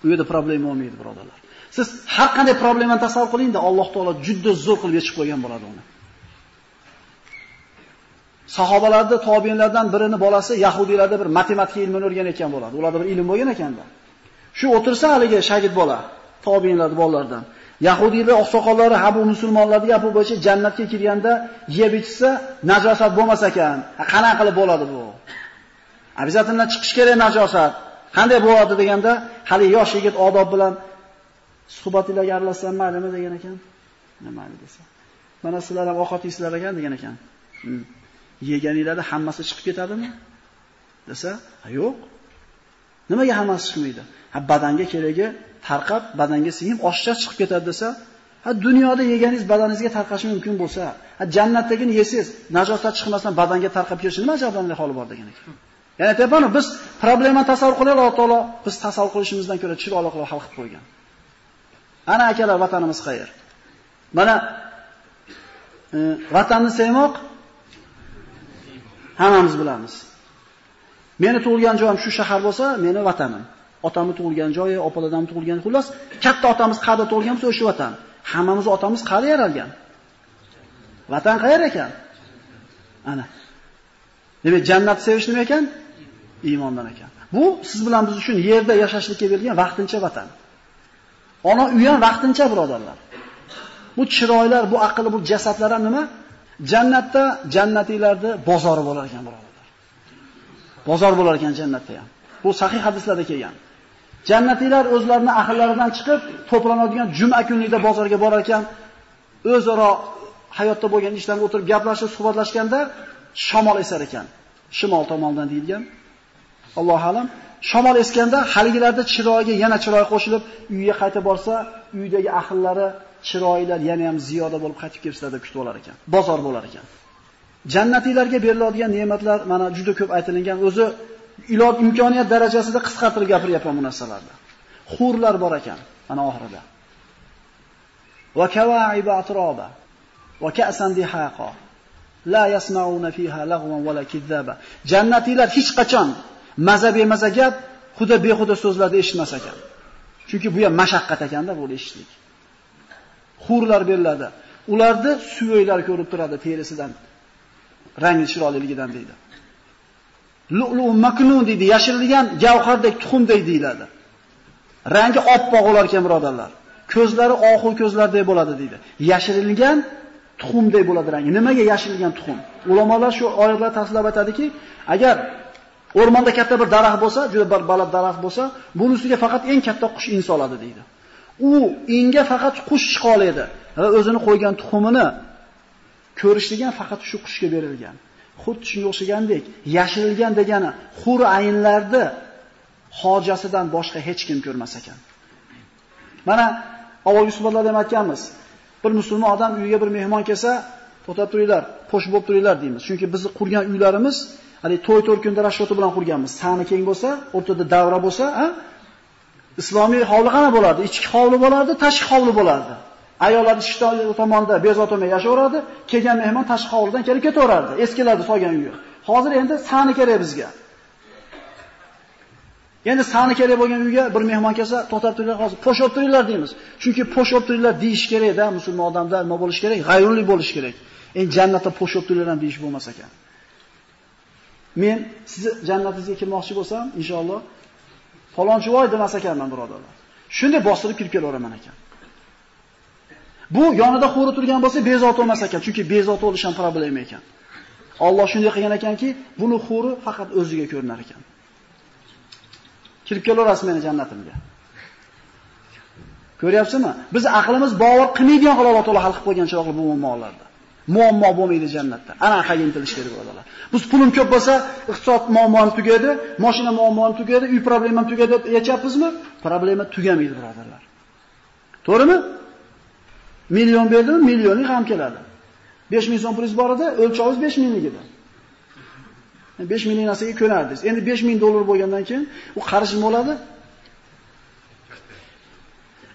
Bu yerda problema bo'lmaydi, birodarlar. Siz har qanday problemani tasavvur qiling-da, Alloh taolo juda zo'r qilib yechib qo'ygan bo'ladi uni. Sahobalarda tobiinlardan birini bolasi yahudiylarda bir matematika ilmini o'rganayotgan bo'ladi. Ularda bir ilm bo'lgan ekanda. Shu o'tirsa haliga shagid bola, tobiinlar bolalardan. Yahudiylar oqsoqollari ha bu musulmonlarga gapi bo'yicha jannatga kirganda yeb ichsa najosat bo'lmas ekan. Qanaqa qilib bo'ladi bu? Обязательно chiqish kerak najosat. Qanday bo'ladi deganda, hali yosh yigit odob bilan suhbatinglarga aralashsam maylimi degan ekan. Nima desa. Mana sizlar ham ovqat yeysizlar ekan degan ekan. Hmm. Yeganinglarda hammasi chiqib ketadimi? desa, yo'q. Nimaga hammasi chiqmaydi? Ha badanga keragi tarqab, badanga singib oshcha chiqib ketadi desa, Ha dunyoda yeganingiz badaningizga tarqashi mumkin bo'lsa, ha jannatdagini yesangiz, najosat chiqmasdan badanga tarqab ketishi nima ajoyiblanarli holi bor degan ekan. Ya'ni aytyapman, biz problemani tasavvur qilaylik, Alloh taolo biz tasavvur qilishimizdan ko'ra chiroyli qilib hal qilib qo'ygan. Ana akalar, vatanimiz qayer? Mana e, vatanni sevmoq hammamiz bilamiz. Meni tug'ilgan joyim shu shahar bo'lsa, meni vatanim. Otamni tug'ilgan joyi, opa tug'ilgan, xullas, katta otamiz qayerda tug'ilgan bo'lsa, o'sha vatan. Hammamiz otamiz qayerda yaralgan? Vatan qayer ekan? Ana. Demak, jannat sevish nima ekan? Iymondan ekan. Bu siz bilan biz uchun yerda yashashlikka berilgan vaqtincha vatan. Ona uy ham vaqtincha birodarlar. Bu chiroylar, bu aql, bu jasadlar ham nima? Jannatda jannatiylarni bozori bo'lar ekan birodarlar. Bozor bo'lar ekan jannatda ham. Bu sahih hadislarda kelgan. Jannatiylar o'zlarining ahllaridan chiqib, to'planadigan juma kunida bozorga borar ekan, o'zaro hayotda bo'lgan ishlarga o'tirib gaplashib, suhbatlashganda shamol esar ekan. Shimol tomondan deyilgan. Alloh alam. Shamol esganda haligilarda chiroyiga yana chiroy qo'shilib, uyiga qaytib borsa, uydagi ahllari chiroylar yana ham ziyoda bo'lib qaytib kelsa deb kutib olar ekan. Bozor bo'lar ekan. Jannatiylarga beriladigan ne'matlar mana juda ko'p aytilgan. O'zi ilod imkoniyat darajasida qisqartirib gapiryapman bu narsalarda. Hurlar bor ekan mana oxirida. Va kawa'iba atroba va ka'san dihaqa. La yasma'una fiha lagwan wala kizzaba. Jannatiylar hech qachon maza bemaza gap, xuda behuda so'zlarni eshitmas ekan. Chunki bu ham mashaqqat ekanda bu eshitish. Hurlar beriladi. Ularni suyaklar ko'rib turadi terisidan, rangi chiroyliligidan deydi. Lu'lu maknun deydi, yashirilgan gavhardek tuxumdek deyiladi. Rangi oppoq olar ekan birodarlar. Ko'zlari oxu ko'zlardek bo'ladi deydi. Yashirilgan tuxumdek bo'ladi rangi. Nimaga yashirilgan tuxum? Ulamolar shu oyatlar tafsirlab aytadiki, agar o'rmonda katta bir daraxt bo'lsa, juda bir baland daraxt bo'lsa, bunisiga faqat eng katta qush insoladi deydi. U inga faqat qush chiqa oladi va o'zini qo'ygan tuxumini ko'rishligan faqat shu qushga berilgan. Xuddi shunga o'xshagandek, yashirilgan degani xur ayinlarni hojasidan boshqa hech kim ko'rmas ekan. Mana avvalgi suhbatlarda ham aytganmiz. Bir musulmon odam uyiga bir mehmon kelsa, to'xtab turinglar, qo'sh bo'lib turinglar deymiz. Chunki bizni qurgan uylarimiz, hali to'y-to'r kunda rashvati bilan qurganmiz. Sani keng bo'lsa, o'rtada davra bo'lsa, ha? Islomiy hovli qana bo'lardi? Ichki hovli bo'lardi, tashqi hovli bo'lardi. Ayollar ichki tomonda bezovtamay yashayveradi, kelgan mehmon tashqi hovlidan kelib ketaverardi. Eskilarni solgan uyi. Hozir endi sani kerak bizga. Endi sani kerak bo'lgan uyga bir mehmon kelsa, to'xtab turinglar, hozir po'shib turinglar deymiz. Chunki po'shib turinglar deyish kerak-da, musulmon odamda nima bo'lish kerak? G'ayrunli bo'lish kerak. Endi jannatda po'shib turinglar ham deyish bo'lmas ekan. Men sizni jannatingizga kirmoqchi bo'lsam, inshaalloh falonchi voy demas ekanman, birodarlar. Shunday bostirib kirib kelaveraman ekan. Bu yonida xo'ri turgan bo'lsa bezovta olmas ekan, chunki bezovta bo'lish ham problema ekan. Alloh shunday qilgan ekanki, buni xo'ri faqat o'ziga ko'rinar ekan. Kirib kelaverasiz meni jannatimga. Ko'ryapsizmi? Biz aqlimiz bovar qilmaydigan qilib Alloh taolo hal qilib qo'ygan chiroqli bu muammolarda. Muammo bo'lmaydi jannatda. Ana qayga intilish kerak birodarlar. Biz pulim ko'p bo'lsa, iqtisod muammom tugadi, mashina muammom tugadi, uy problemam tugadi deb yechyapmizmi? Problema tugamaydi birodarlar. To'g'rimi? Million berdimi, millionlik ham keladi. 5 ming so'm pulingiz bor edi, o'lchovingiz 5 minglik edi. 5 ming narsaga ko'nardingiz. Endi 5 ming dollar bo'lgandan keyin u qarish nima bo'ladi?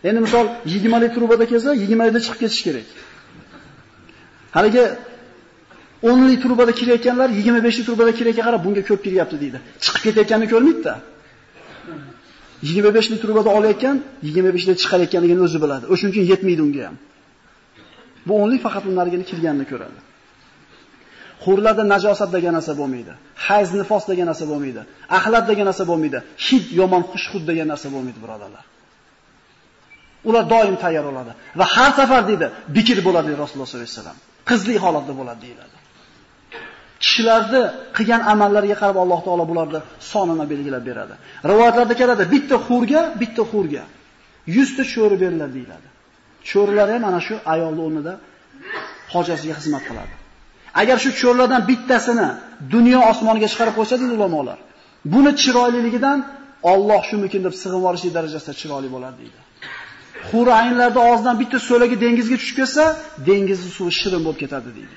Endi misol 20 lik trubada kelsa, 20 likda chiqib ketish kerak. Haligi 10 lik trubada kirayotganlar 25 lik turbada kirayotgan qarab bunga ko'p kiryapti deydi. Chiqib ketayotganini ko'rmaydi-da. 25 lik turbada olayotgan 25 lik chiqarayotganligini o'zi biladi. O'shuning uchun yetmaydi unga ham. Bu 10 lik faqat unlarga kirganini ko'radi. Hurlarda najosat degan narsa bo'lmaydi. Hayz nifos degan narsa bo'lmaydi. Axlat degan narsa bo'lmaydi. Hid yomon xushxud degan narsa bo'lmaydi, birodarlar. Ular doim tayyor bo'ladi va har safar deydi, bikir bo'ladi Rasululloh sollallohu alayhi vasallam. Qizli holatda bo'ladi deyiladi. Kishilarni qilgan amallariga qarab Alloh taolo bularni sonini belgilab beradi. Rivoyatlarda keladi, bitta xurga, bitta xurga 100 ta cho'ri beriladi deyiladi. Cho'rlar ham ana shu ayolning o'rnida hojasiga xizmat qiladi. Agar shu cho'rlardan bittasini dunyo osmoniga chiqarib qo'ysa deydi ulamolar, buni chiroyliligidan Alloh shumikin deb sig'ib darajasida chiroyli bo'ladi deydi. Huri aynlarda og'zidan bitta so'lagi dengizga tushib ketsa, dengizning suvi shirin bo'lib ketadi deydi.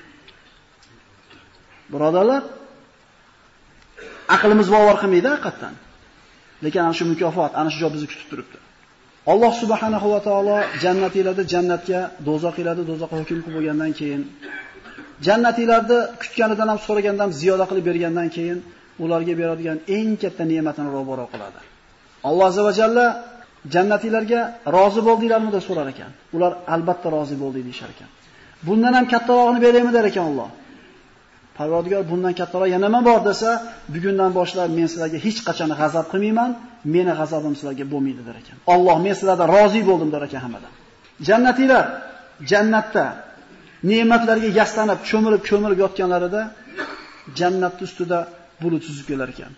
Birodarlar, aqlimiz bovar qilmaydi haqiqatan. Lekin ana shu mukofot, ana shu joy bizni kutib turibdi. Alloh subhanahu va taolo jannatingizda jannatga, dozoqingizda dozoqqa hukm qilib bo'lgandan keyin jannatingizda kutganidan ham so'ragandan ziyoda qilib bergandan keyin ularga beradigan eng katta ne'matini ro'baro qiladi. Alloh azza va jalla jannatiylarga rozi bo'ldinglarmi deb so'rar ekan. Ular albatta rozi bo'ldik deyshar ekan. Bundan ham kattarog'ini beraymi der ekan Alloh. Parvardigor bundan kattaroq yana nima bor desa, bugundan boshlab men sizlarga hech qachon g'azab qilmayman, meni g'azabim sizlarga bo'lmaydi der ekan. Alloh men sizlardan rozi bo'ldim der ekan hammadan. Jannatiylar jannatda ne'matlarga yaslanib, cho'milib, cho'milib yotganlarida jannat ustida bulut suzib kelar ekan.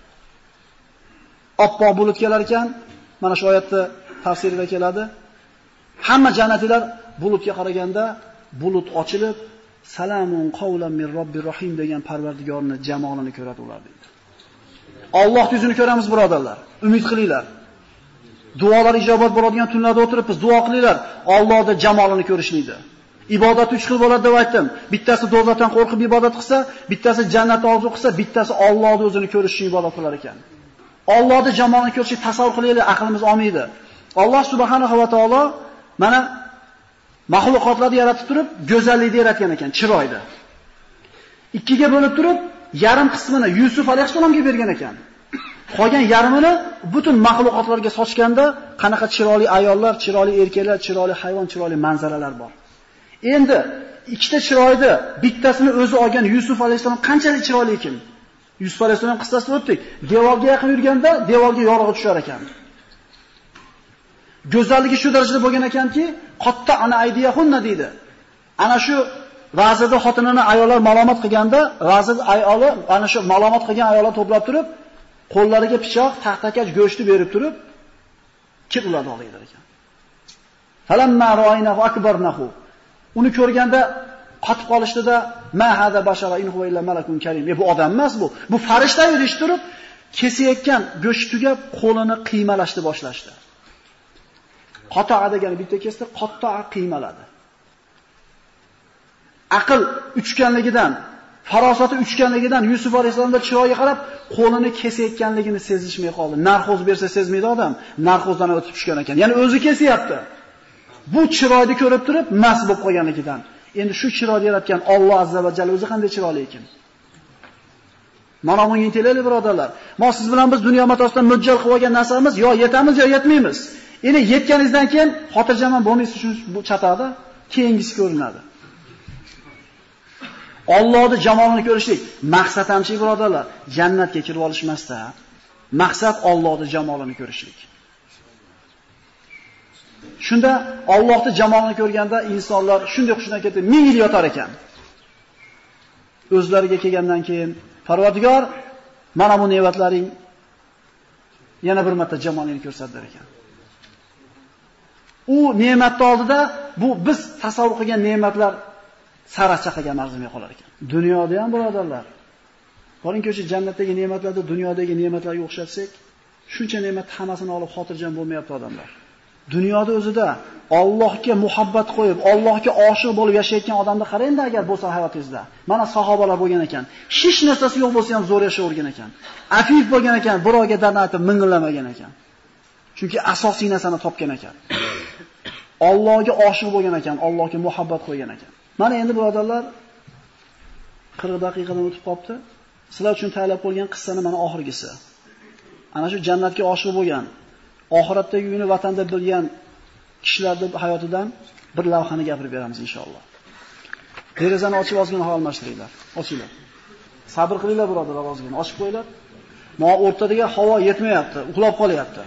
Oppoq bulut kelar ekan. Mana shu oyatda tafsirida keladi. Hamma jannatilar bulutga qaraganda bulut ochilib, salamun qawlan min robbir rohim degan Parvardigorni jamolini ko'radi ular deydi. Alloh yuzini ko'ramiz birodarlar. Umid qilinglar. Duolar ijobat bo'ladigan tunlarda o'tiribmiz, duo qilinglar. Allohda jamolini ko'rishlikda. Ibodat uch xil bo'ladi deb aytdim. Bittasi do'zaxdan qo'rqib ibodat qilsa, bittasi jannat orzu qilsa, bittasi Allohni o'zini ko'rish uchun ibodat qilar ekan. Allohning jamolini ko'rishni tasavvur qilaylik, aqlimiz olmaydi. Alloh subhanahu va taolo mana Mahluqotlarni yaratib turib, go'zallikni yaratgan ekan, chiroyda. Ikkiga bo'lib turib, yarim qismini Yusuf alayhissalomga bergan ekan. Qolgan yarmini butun mahluqotlarga sochganda qanaqa chiroyli ayollar, chiroyli erkaklar, chiroyli hayvon, chiroyli manzaralar bor. Endi ikkita chiroyni bittasini o'zi olgan Yusuf alayhissalom qanchalik chiroyli ekan? Yusuf alayhisalom qissasini o'tdik. Devorga yaqin yurganda devorga yorug'i tushar ekan. Go'zalligi shu darajada bo'lgan ekanki, qotta ana aydiyahunna deydi. Ana shu vazirda xotinini ayollar malomat qilganda, vazir ayoli ana shu malomat qilgan ayollar to'plab turib, qo'llariga pichoq, taxtakach go'shtni berib turib, kim ularni olaydi ekan. Falamma ra'aynahu akbarnahu. Uni ko'rganda qotib qolishdida ma hada bashara in huwa illa malakun karim. E bu odam emas bu. Bu farishta yurish turib, kesayotgan go'sht tugab qo'lini qiymalashni boshlashdi. Qato'a degani bitta kesdi, qatto'a qiymaladi. Aql uchganligidan, farosati uchganligidan Yusuf alayhisolamda chiroyiga qarab, qo'lini kesayotganligini sezishmay qoldi. Narxoz bersa sezmaydi odam, narxozdan o'tib tushgan ekan. Ya'ni o'zi kesyapti. Bu chiroyni ko'rib turib, mas bo'lib qolganligidan. Endi shu chiroyni yaratgan Alloh azza va jalla o'zi qanday chiroyli ekan? Mana bunga intilaylik birodarlar. Mo siz bilan biz dunyo matosidan mujjal qilib olgan narsamiz yo yetamiz yo yetmaymiz. Endi yetganingizdan keyin xotirjam bo'lmaysiz shu bu chatada keyingisi ko'rinadi. Allohning jamolini ko'rishlik maqsad hamchi birodarlar, jannatga kirib olishmasda, maqsad Allohning jamolini ko'rishlik. Shunda Allohni jamolini ko'rganda insonlar shunday hushidan ketib, ming yil yotar ekan. O'zlariga kelgandan keyin Parvardigor, mana bu ne'matlaring yana bir marta jamolingni ko'rsatdi ekan. u ne'matni oldida bu biz tasavvur qilgan ne'matlar sarachaqa arzimay qolar ekan. Dunyoda ham birodarlar. Qoling o'sha jannatdagi ne'matlarni dunyodagi ne'matlarga o'xshatsak, shuncha ne'mat hammasini olib xotirjam bo'lmayapti odamlar. Dunyoda o'zida Allohga muhabbat qo'yib, Allohga oshiq bo'lib yashayotgan odamni qarang-da agar bo'lsa hayotingizda. Mana sahobalar bo'lgan ekan. Hech narsasi yo'q bo'lsa ham zo'r yashayvergan ekan. Afif bo'lgan ekan, birovga danatib ming'illamagan ekan. Chunki asosiy narsani topgan ekan. Allohga oshiq bo'lgan ekan, Allohga muhabbat qo'ygan ekan. Mana endi birodarlar 40 daqiqadan o'tib qopti. Sizlar uchun tayyorlab qo'ygan qissani mana oxirgisi. Ana shu jannatga oshiq bo'lgan, oxiratda uyini vatanda bilgan kishilarning hayotidan bir lavhani gapirib beramiz inshaalloh. Derazani ochib ozgina havo almashtiringlar. Ochinglar. Sabr qilinglar birodarlar ozgina, ochib qo'yinglar. Mo o'rtadagi havo yetmayapti, uxlab qolyapti.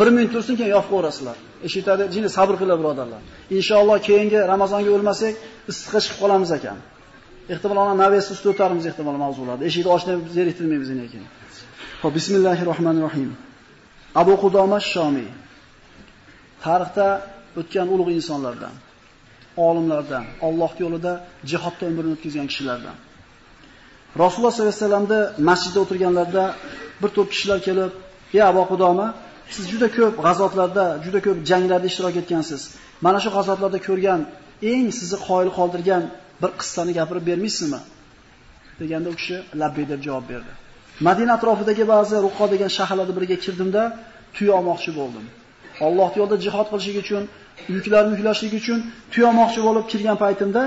1 minut tursin keyin yopib qo'yasizlar. eshitadi, jini sabr qilinglar birodarlar. Inshaalloh keyingi Ramazonga o'lmasak, issiqqa chiqib qolamiz ekan. Ehtimol ona navesiz o'tarmiz ehtimol mavzularda. Eshikni ochib zeriktirmaymiz lekin. Xo'p, bismillahirrohmanirrohim. Abu Qudoma Shomiy tarixda o'tgan ulug' insonlardan, olimlardan, Alloh yo'lida jihodda umrini o'tkazgan kishilardan. Rasululloh sollallohu alayhi vasallamda masjidda o'tirganlarda bir to'p kishilar kelib, "Ey Abu Qudoma, siz juda ko'p g'azotlarda, juda ko'p janglarda ishtirok etgansiz. Mana shu g'azotlarda ko'rgan eng sizni qoyil qoldirgan bir qissani gapirib bermaysizmi? deganda u kishi labbay deb javob berdi. Madina atrofidagi ba'zi Ruqqo degan shaharlarda biriga kirdimda, tuya olmoqchi bo'ldim. Alloh yo'lida jihad qilish uchun, yuklarni yuklashlik uchun tuya olmoqchi bo'lib kirgan paytimda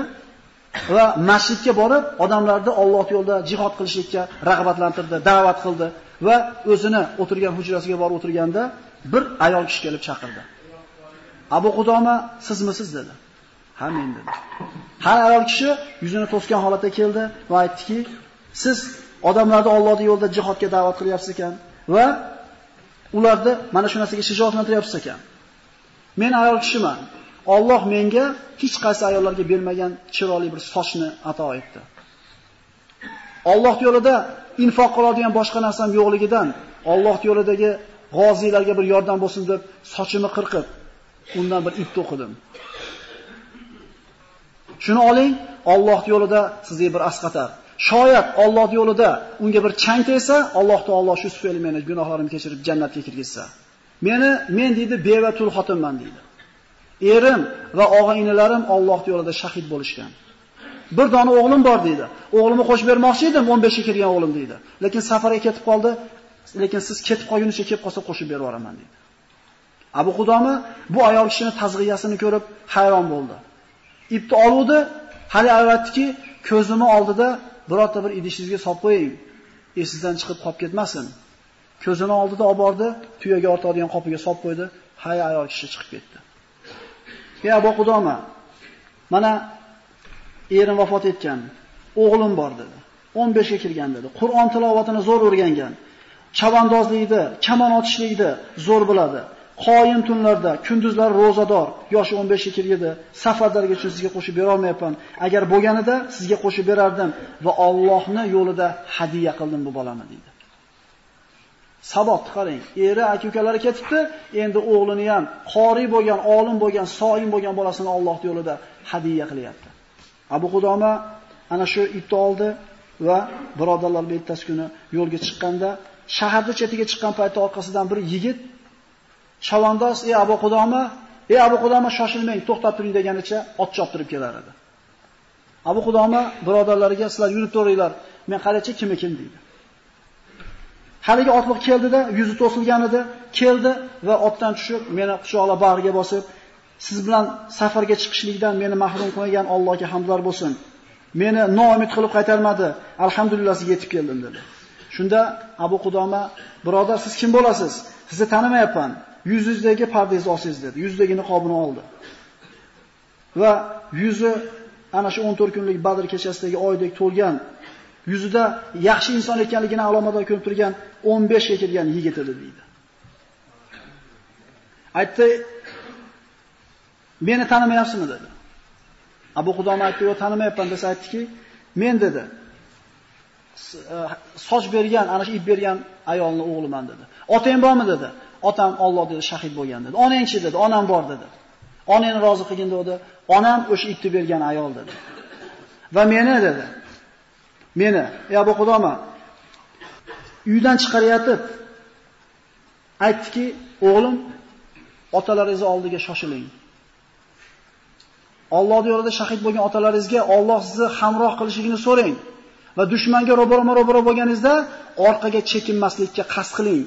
va masjidga borib, odamlarni Alloh yo'lida jihad qilishlikka rag'batlantirdi, da'vat qildi va o'zini o'tirgan hujrasiga borib o'tirganda bir ayol kishi kelib chaqirdi. Abu Qudoma sizmisiz dedi. Ha men dedi. Ha ayol kishi yuzini to'sgan holatda keldi va aytdiki, siz odamlarni Allohning yo'lida jihodga da'vat qilyapsiz ekan va ularni mana shu narsaga shijoatlantiryapsiz ekan. Men ayol kishiman. Alloh menga hech qaysi ayollarga bermagan chiroyli bir sochni ato etdi. Alloh yo'lida infoq qiladigan boshqa narsam yo'qligidan Alloh yo'lidagi g'ozilarga bir yordam bo'lsin deb sochimni qirqib, undan bir ip to'qidim. Shuni oling, Alloh yo'lida sizga bir asqatar. Shoyat Alloh yo'lida unga bir chang tegsa, Alloh taolo shu tufayli meni gunohlarimni kechirib jannatga kirgizsa. Meni men deydi beva tul xotinman deydi. Erim va og'a-inilarim Alloh yo'lida shahid bo'lishgan. Bir dona o'g'lim bor deydi. O'g'limni qo'shib bermoqchi edim, 15 ga kirgan o'g'lim deydi. Lekin safarga ketib qoldi. Lekin siz ketib qolgunicha kelib qolsa qo'shib berib yuboraman deydi. Abu Qudoma bu ayol kishini tazg'iyasini ko'rib hayron bo'ldi. Ipni oluvdi, hali albatta ki ko'zimi oldida birorta bir idishingizga solib qo'ying. Esingizdan chiqib qolib ketmasin. Ko'zini oldida olib bordi, tuyaga ortadigan qopiga solib qo'ydi. Hay ayol kishi chiqib ketdi. "Ey Abu Qudoma, mana erim vafot etgan, o'g'lim bor" dedi. 15 ga kirgan dedi. Qur'on tilovatini zo'r o'rgangan. Chavandozlikni, kamon otishlikni zo'r biladi. Qoyim tunlarda, kunduzlar ro'zador, yoshi 15 ga kirganda safarlarga uchun sizga qo'shib bera olmayapman. Agar bo'lganida sizga qo'shib berardim va Allohni yo'lida hadiya qildim bu bolani dedi. Sabot qarang, eri aka-ukalari ketibdi, endi o'g'lini ham qori bo'lgan, olim bo'lgan, soim bo'lgan bolasini Alloh yo'lida hadiya qilyapti. Abu Qudoma ana shu ipni oldi va birodarlar bittasi kuni yo'lga chiqqanda, shaharda chetiga chiqqan paytda orqasidan bir yigit chavandoz, "Ey Abu Qudoma, ey Abu Qudoma shoshilmang, to'xtab turing" deganicha ot choptirib kelar edi. Abu Qudoma birodarlariga "Sizlar yurib turinglar, men qarachi kim ekan" deydi. Haligi otliq keldida, yuzi to'silgan edi, keldi va otdan tushib, meni quchoqlab bag'riga bosib, siz bilan safarga chiqishlikdan meni mahrum qilgan Allohga hamdlar bo'lsin. Meni noumid qilib qaytarmadi. Alhamdulillah sizga yetib keldim dedi. Shunda Abu Qudoma, birodar siz kim bo'lasiz? Sizni tanimayapman. Yuzingizdagi pardangizni olsangiz dedi. Yuzdagi niqobini oldi. Va yuzi ana shu 14 kunlik Badr kechasidagi oydek to'lgan, yuzida yaxshi inson ekanligini alomatlar ko'rib turgan 15 ga kirgan yigit edi deydi. Aytdi, meni tanimayapsizmi dedi. Abu Qudoma aytdi, "Yo'q, tanimayapman" desa aytdiki, "Men" dedi. E, soch bergan, ana shu ip bergan ayolning o'g'liman dedi. Otang bormi dedi. Otam Alloh dedi shahid bo'lgan dedi. Onangchi dedi, onam bor dedi. Onangni rozi qilgin dedi. Onam o'sha ipni bergan ayol dedi. Va meni dedi. Meni, ey Abu Qudoma, uydan chiqarayotib aytdiki, o'g'lim, otalaringizni oldiga shoshiling. Alloh yo'lida shahid bo'lgan otalaringizga Alloh sizni hamroh qilishligini so'rang. va dushmanga ro'baro-ro'baro bo'lganingizda orqaga chekinmaslikka qasd qiling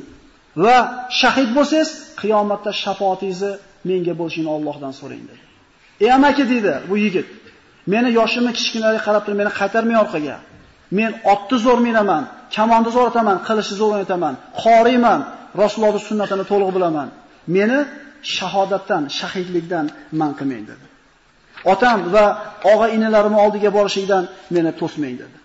va shahid bo'lsangiz qiyomatda shafoatingizni menga bo'lishini Allohdan so'rang dedi. Ey amaki dedi bu yigit, meni yoshimni kichkinalik qarab turib meni qaytarmay orqaga. Men otni zo'r minaman, kamonni zo'r ataman, qilichni zo'r o'ynataman, qoriman, Rasulullohning sunnatini to'liq bilaman. Meni shahodatdan, shahidlikdan man qilmang dedi. Otam va og'a inilarimni oldiga borishingdan meni to'smang dedi.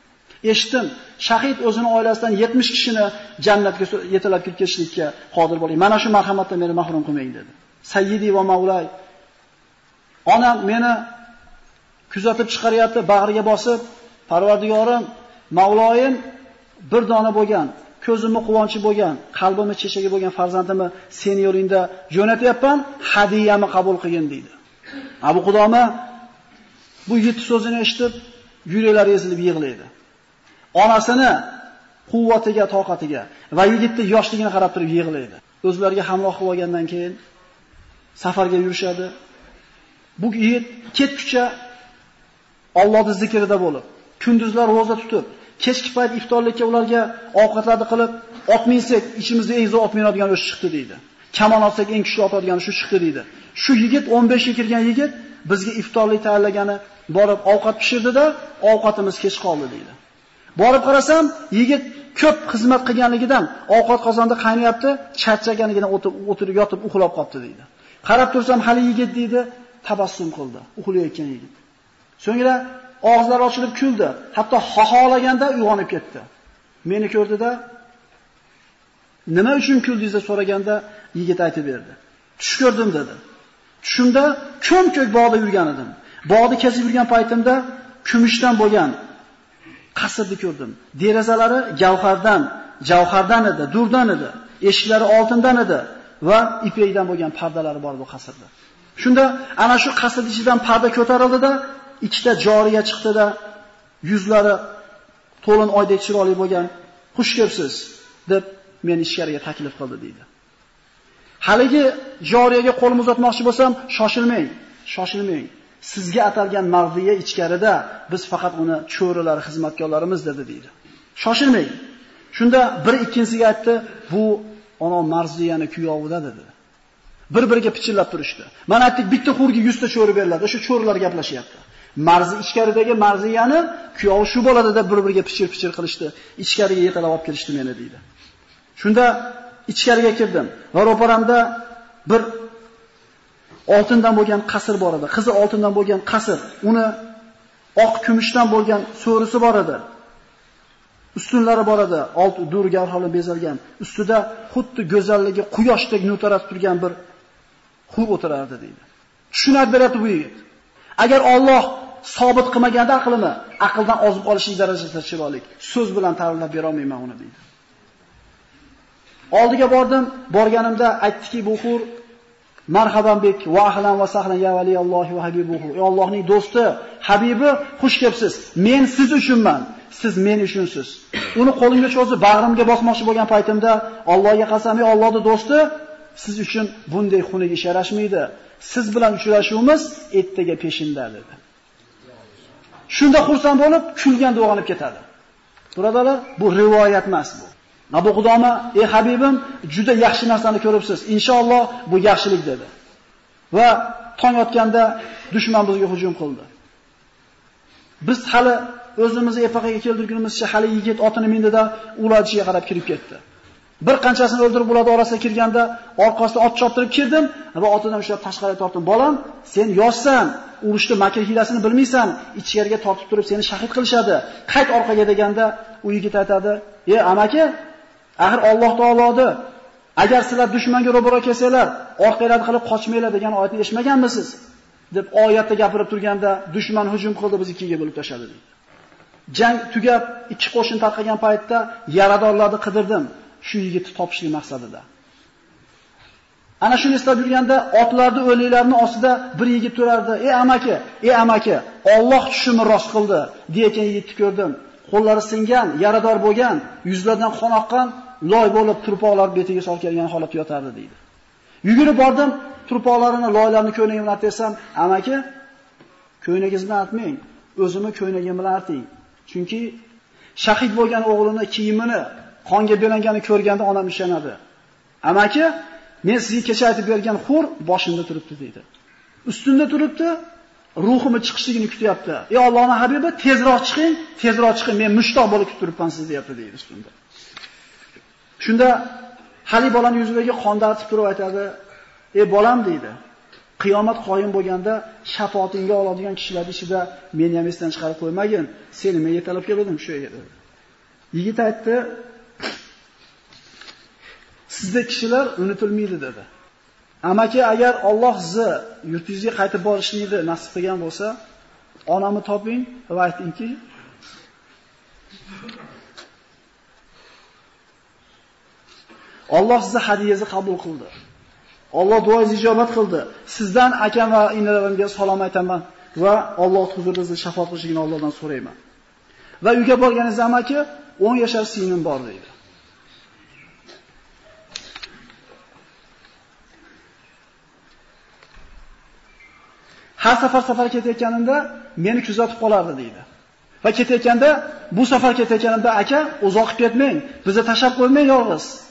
Eshitdim, shahid o'zini oilasidan 70 kishini jannatga yetalab kirib ketishlikka qodir bo'ling. Mana shu marhamatdan meni mahrum qilmang dedi. Sayyidi va Mavlay. Onam meni kuzatib chiqaryapti, bag'riga bosib, Parvardigorim, Mavloyim bir dona bo'lgan, ko'zimni quvonchi bo'lgan, qalbimni chechagi bo'lgan farzandimni sen yo'lingda jo'natyapman, hadiyamni qabul qilgin dedi. Abu Qudoma bu yetti so'zini eshitib, yuraklari ezilib yig'laydi. Onasini quvvatiga, toqatiga va yigitni yoshligini qarab turib yig'laydi. o'zlariga hamroh qilib olgandan keyin safarga yurishadi. Bu yigit ketguncha Allohning zikrida bo'lib, kunduzlar roza tutib, kechki payt iftorlikka ularga ovqatlarni qilib, ot minsak, ichimizda eng zo'r ot minadigan o'sha chiqdi deydi. Kamon otsak eng kuchli otadigan shu chiqdi deydi. Shu yigit 15 ga kirgan yigit bizga iftorlik tayyorlagani borib ovqat pishirdida, ovqatimiz kech qoldi deydi. Borib qarasam, yigit ko'p xizmat qilganligidan ovqat qozonda qaynayapti, charchaganligidan o'tirib yotib uxlab qolibdi deydi. Qarab tursam, hali yigit deydi, tabassum qildi, uxlayotgan yigit. So'ngra og'izlari ochilib kuldi. Hatto xoholaganda uyg'onib ketdi. Meni ko'rdida nima uchun kuldingiz deb so'raganda yigit aytib berdi. Tush ko'rdim dedi. Tushimda ko'm-ko'k bog'da yurgan edim. Bog'ni kesib yurgan paytimda kumushdan bo'lgan qasrni ko'rdim. Derazalari javhardan, javhardan edi, durdan edi. Eshiklari oltindan edi va ipakdan bo'lgan pardalari bor bu qasrda. Shunda ana shu qasr ichidan parda ko'tarildida, ikkita joriya chiqdida, yuzlari to'lin oydek chiroyli bo'lgan, "Xush kelibsiz" deb meni ichkariga taklif qildi deydi. Haligi joriyaga qo'l uzatmoqchi bo'lsam, shoshilmang, shoshilmang. Sizga atalgan mag'ziya ichkarida, biz faqat uni cho'rilar, xizmatkorlarimiz dedi deydi. Shoshilmang. Shunda bir ikkinchisiga aytdi, bu ona marziyani kuyovida dedi. Bir-biriga pichillab turishdi. Mana aytdik, bitta xurga 100 ta cho'ri beriladi. O'sha cho'rilar gaplashyapti. Marzi ichkaridagi marziyani kuyovi shu bo'ladi deb bir-biriga pichir-pichir qilishdi. Ichkariga yetalab olib kelishdi meni deydi. Shunda ichkariga kirdim va ro'paramda bir oltindan bo'lgan qasr bor edi. Qizi oltindan bo'lgan qasr. Uni oq kumushdan bo'lgan so'risi bor edi. Ustunlari bor edi, olt durgar holi bezalgan. Ustida xuddi go'zalligi quyoshdek nutarab turgan bir xur o'tirardi deydi. Tushunib beradi bu yigit. Agar Alloh sobit qilmaganda aqlini, aqldan ozib qolishlik darajasida chiroylik. So'z bilan ta'riflab bera olmayman uni deydi. Oldiga bordim, borganimda aytdiki bu xur Marhaban bek va ahlan va sahlan ya valiyallohi va habibuhu. Ey Allohning do'sti, habibi, xush kelibsiz. Men siz uchunman, siz men uchunsiz. Uni qo'limga cho'zib bag'rimga bosmoqchi bo'lgan paytimda Allohga qasam, ey Allohning do'sti, siz uchun bunday xunuk ish yarashmaydi. Siz bilan uchrashuvimiz ertaga peshinda dedi. Shunda xursand bo'lib, kulgan uyg'onib ketadi. Birodarlar, bu rivoyat emas bu. Abu Qudoma, "Ey Habibim, juda yaxshi narsani ko'ribsiz. Inshaalloh bu yaxshilik" dedi. Va tong otganda dushman bizga hujum qildi. Biz hali o'zimizni epaqaga keltirgunimizcha hali yigit otini mindida ularchiga qarab kirib ketdi. Bir qanchasini o'ldirib ular orasiga kirganda orqasidan ot choptirib kirdim va otidan ushlab tashqariga tortdim. "Bolam, sen yoshsan, urushda makr hilasini bilmaysan, ichkariga tortib turib seni shahid qilishadi. Qayt orqaga" deganda u yigit aytadi: "Ey amaki, Axir Alloh taoloni agar sizlar dushmanga ro'baro kelsanglar, orqanglarni qilib qochmanglar degan oyatni eshitmaganmisiz? deb oyatda gapirib turganda dushman hujum qildi, biz ikkiga bo'lib tashladi deydi. Jang tugab, ikki qo'shin tarqagan paytda yaradorlarni qidirdim, shu yigitni topishlik maqsadida. Ana shuni istab yurganda otlarni o'liklarni ostida bir yigit turardi. "Ey amaki, ey amaki, Alloh tushimni rost qildi" degan yigitni ko'rdim. qo'llari singan, yarador bo'lgan, yuzlaridan qon oqqan, loy bo'lib turpoqlar betiga solib kelgan holatda yotardi deydi. Yugurib bordim, turpoqlarini, loylarni ko'ynagimni bilan artsam, amaki, ko'ynagingizni artmang, o'zimni ko'ynagim bilan arting. Chunki shahid bo'lgan o'g'lini kiyimini qonga belanganini ko'rganda onam ishonadi. Amaki, men sizga kecha aytib bergan xur boshimda turibdi deydi. Ustunda turibdi, ruhimni chiqishligini kutyapti. Ey Allohning habibi, tezroq chiqing, tezroq chiqing, men mushtoq bo'lib kutib turibman sizni deyapti deydi ustunda. Shunda hali bolani yuzidagi qonni artib turib aytadi: "Ey bolam" deydi. Qiyomat qoyim bo'lganda shafoatingga oladigan kishilar ichida meni ham esdan chiqarib qo'ymagin. Seni men yetalab keldim shu yerga dedi. Yigit aytdi: "Sizda kishilar unutilmaydi" dedi. Amaki agar Alloh sizni yurtingizga qaytib borishni nasib qilgan bo'lsa, onamni toping va aytingki, Alloh sizni hadiyangizni qabul qildi. Alloh duoingiz ijobat qildi. Sizdan akam va inalarimga salom aytaman va Alloh huzuringizda shafoat qilishini Allohdan so'rayman. Va uyga borganingizda amaki 10 yashar singlim bor deydi. Har safar safar ketayotganimda meni kuzatib qolardi deydi. Va ketayotganda bu safar ketayotganimda aka uzoq ketmang, bizni tashab qo'ymang yolg'iz.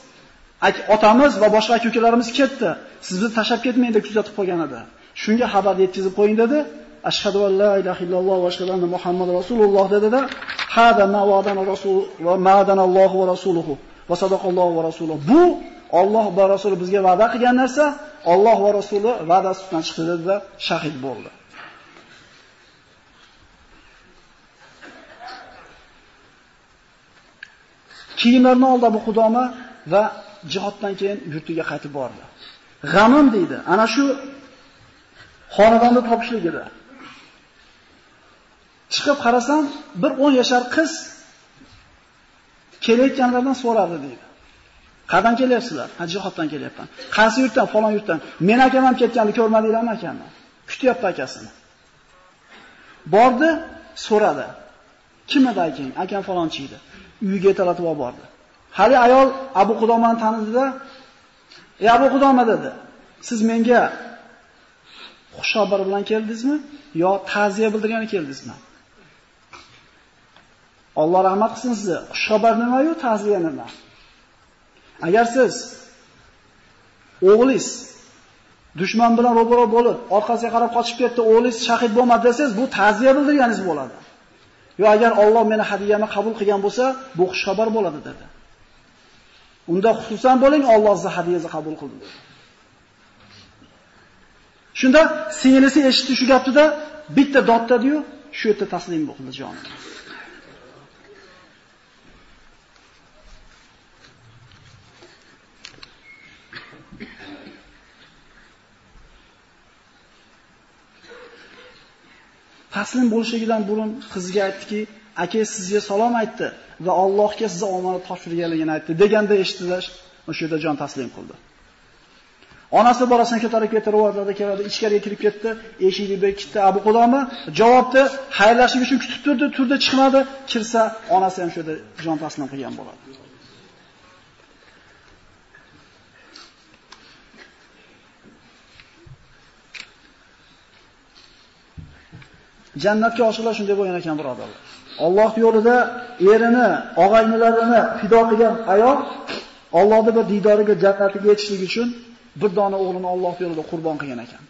Otamiz va boshqa aka-ukalarimiz ketdi. Siz bizni tashab ketmang deb kuzatib qo'ygan edi. Shunga xabar yetkazib qo'ying dedi. Ashhadu an la ilaha illalloh va ashhadu anna Muhammad rasululloh dedi-da, hada ma va'dana rasul va ma'dana Alloh va rasuluhu va sadaqallohu va rasuluhu. Bu Alloh va rasuli bizga va'da qilgan narsa, Alloh va rasuli va'dasidan chiqdi dedi-da, shahid bo'ldi. Kiyimlarni oldi bu Xudoma va jihoddan keyin yurtiga qaytib bordi. G'amim deydi. Ana shu xonadonni topishligida. Chiqib qarasam, bir 10 yashar qiz kelayotganlardan so'radi deydi. Qayerdan kelyapsizlar? Ha, jihoddan kelyapman. Qaysi yurtdan? Falon yurtdan. Men akam ham ketganini ko'rmadinglarmi akamni? Kutyapti akasini. Bordi, so'radi. Kim edi akang? Akam falonchi edi. Uyiga etalatib olib bordi. Hali ayol Abu Qudomani tanidida, "Ey Abu Qudoma" dedi. "Siz menga xush xabar bilan keldingizmi yo ta'ziya bildirgani keldingizmi?" Alloh rahmat qilsin sizni. Xush xabar nima-yu, ta'ziya nima? Agar siz o'g'lingiz dushman bilan ro'baro bo'lib, orqasiga qarab qochib ketdi, o'g'lingiz shahid bo'lmadi desangiz, bu ta'ziya bildirganingiz bo'ladi. Yo agar Alloh meni hadiyamni qabul qilgan bo'lsa, bu xush xabar bo'ladi dedi. Unda xususan bo'ling, Alloh sizni hadiyangizni qabul qildi dedi. Shunda singlisi eshitdi shu gapni-da, bitta dotda-yu, shu yerda taslim bo'ldi joni. Taslim bo'lishligidan burun qizga aytdiki, aka sizga salom aytdi va Allohga sizni omonat topshirganligini aytdi deganda eshitdilar, o'sha yerda jon taslim qildi. Onasi borasini ko'tarib ketdi, rivoyatlarda keladi, ichkariga kirib ketdi, eshikni bekitdi. Abu Qudoma javobni xayrlashlik uchun kutib turdi, turdi chiqmadi, kirsa onasi ham shu yerda jon taslim qilgan bo'ladi. Jannatga oshiqlar shunday bo'lgan ekan, birodarlar. Alloh yo'lida erini, og'aynilarini fido qilgan ayol Allohning bir didoriga, jannatiga yetishlik uchun bir dona o'g'lini Alloh yo'lida qurbon qilgan ekan.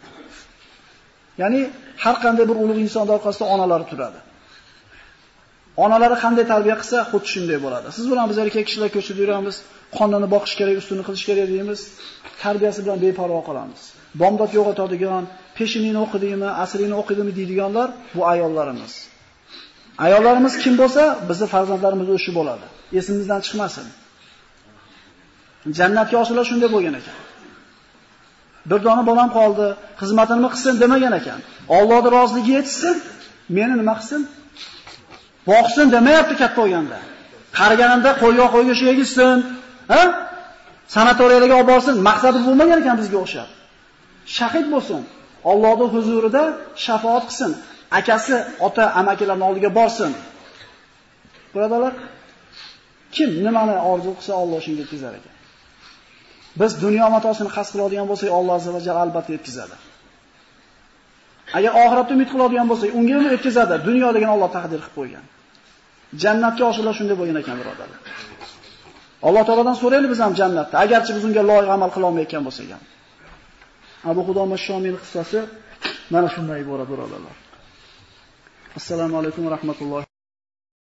Ya'ni har qanday bir ulug' inson orqasida onalari turadi. Onalari qanday tarbiya qilsa, xuddi shunday bo'ladi. Siz bilan biz erkak kishilar ko'chada yuramiz, qonini boqish kerak, ustini qilish kerak deymiz, tarbiyasi bilan beparvo qolamiz. Bomdod yo'qotadigan, peshinini o'qidimi, asrini o'qidimi deydiganlar bu ayollarimiz. Ayollarimiz kim bo'lsa, bizning farzandlarimiz o'sha bo'ladi. Esimizdan chiqmasin. Jannatga oshilar shunday bo'lgan ekan. Bir dona bolam qoldi, xizmatini qilsin demagan ekan. Allohning roziligi yetsin, meni nima qilsin? Boqsin demayapti katta bo'lganda. Qariganimda qo'yga qo'yga shu yegizsin, ha? Sanatoriyalarga olib borsin, maqsadi bo'lmagan ekan bizga o'xshab. Shahid bo'lsin. Allohning huzurida shafaat qilsin. Akasi, ota, amakilarning oldiga borsin. Birodalar, kim nimani orzu qilsa Alloh shunga yetkazar ekan. Biz dunyo matosini qasd qiladigan bo'lsak, Alloh azza va jalla albatta yetkazadi. Agar oxiratda umid qiladigan bo'lsak, unga ham yetkazadi. Dunyo degan Alloh taqdir qilib qo'ygan. Jannatga oshirlar shunday bo'lgan ekan, birodalar. Alloh taoladan so'raylik biz ham jannatda, agarchi biz unga loyiq amal qila olmayotgan bo'lsak ham. Abu Xudoma Shomil qissasi mana shunday iborat, birodalar. Assalomu alaykum va rahmatullohi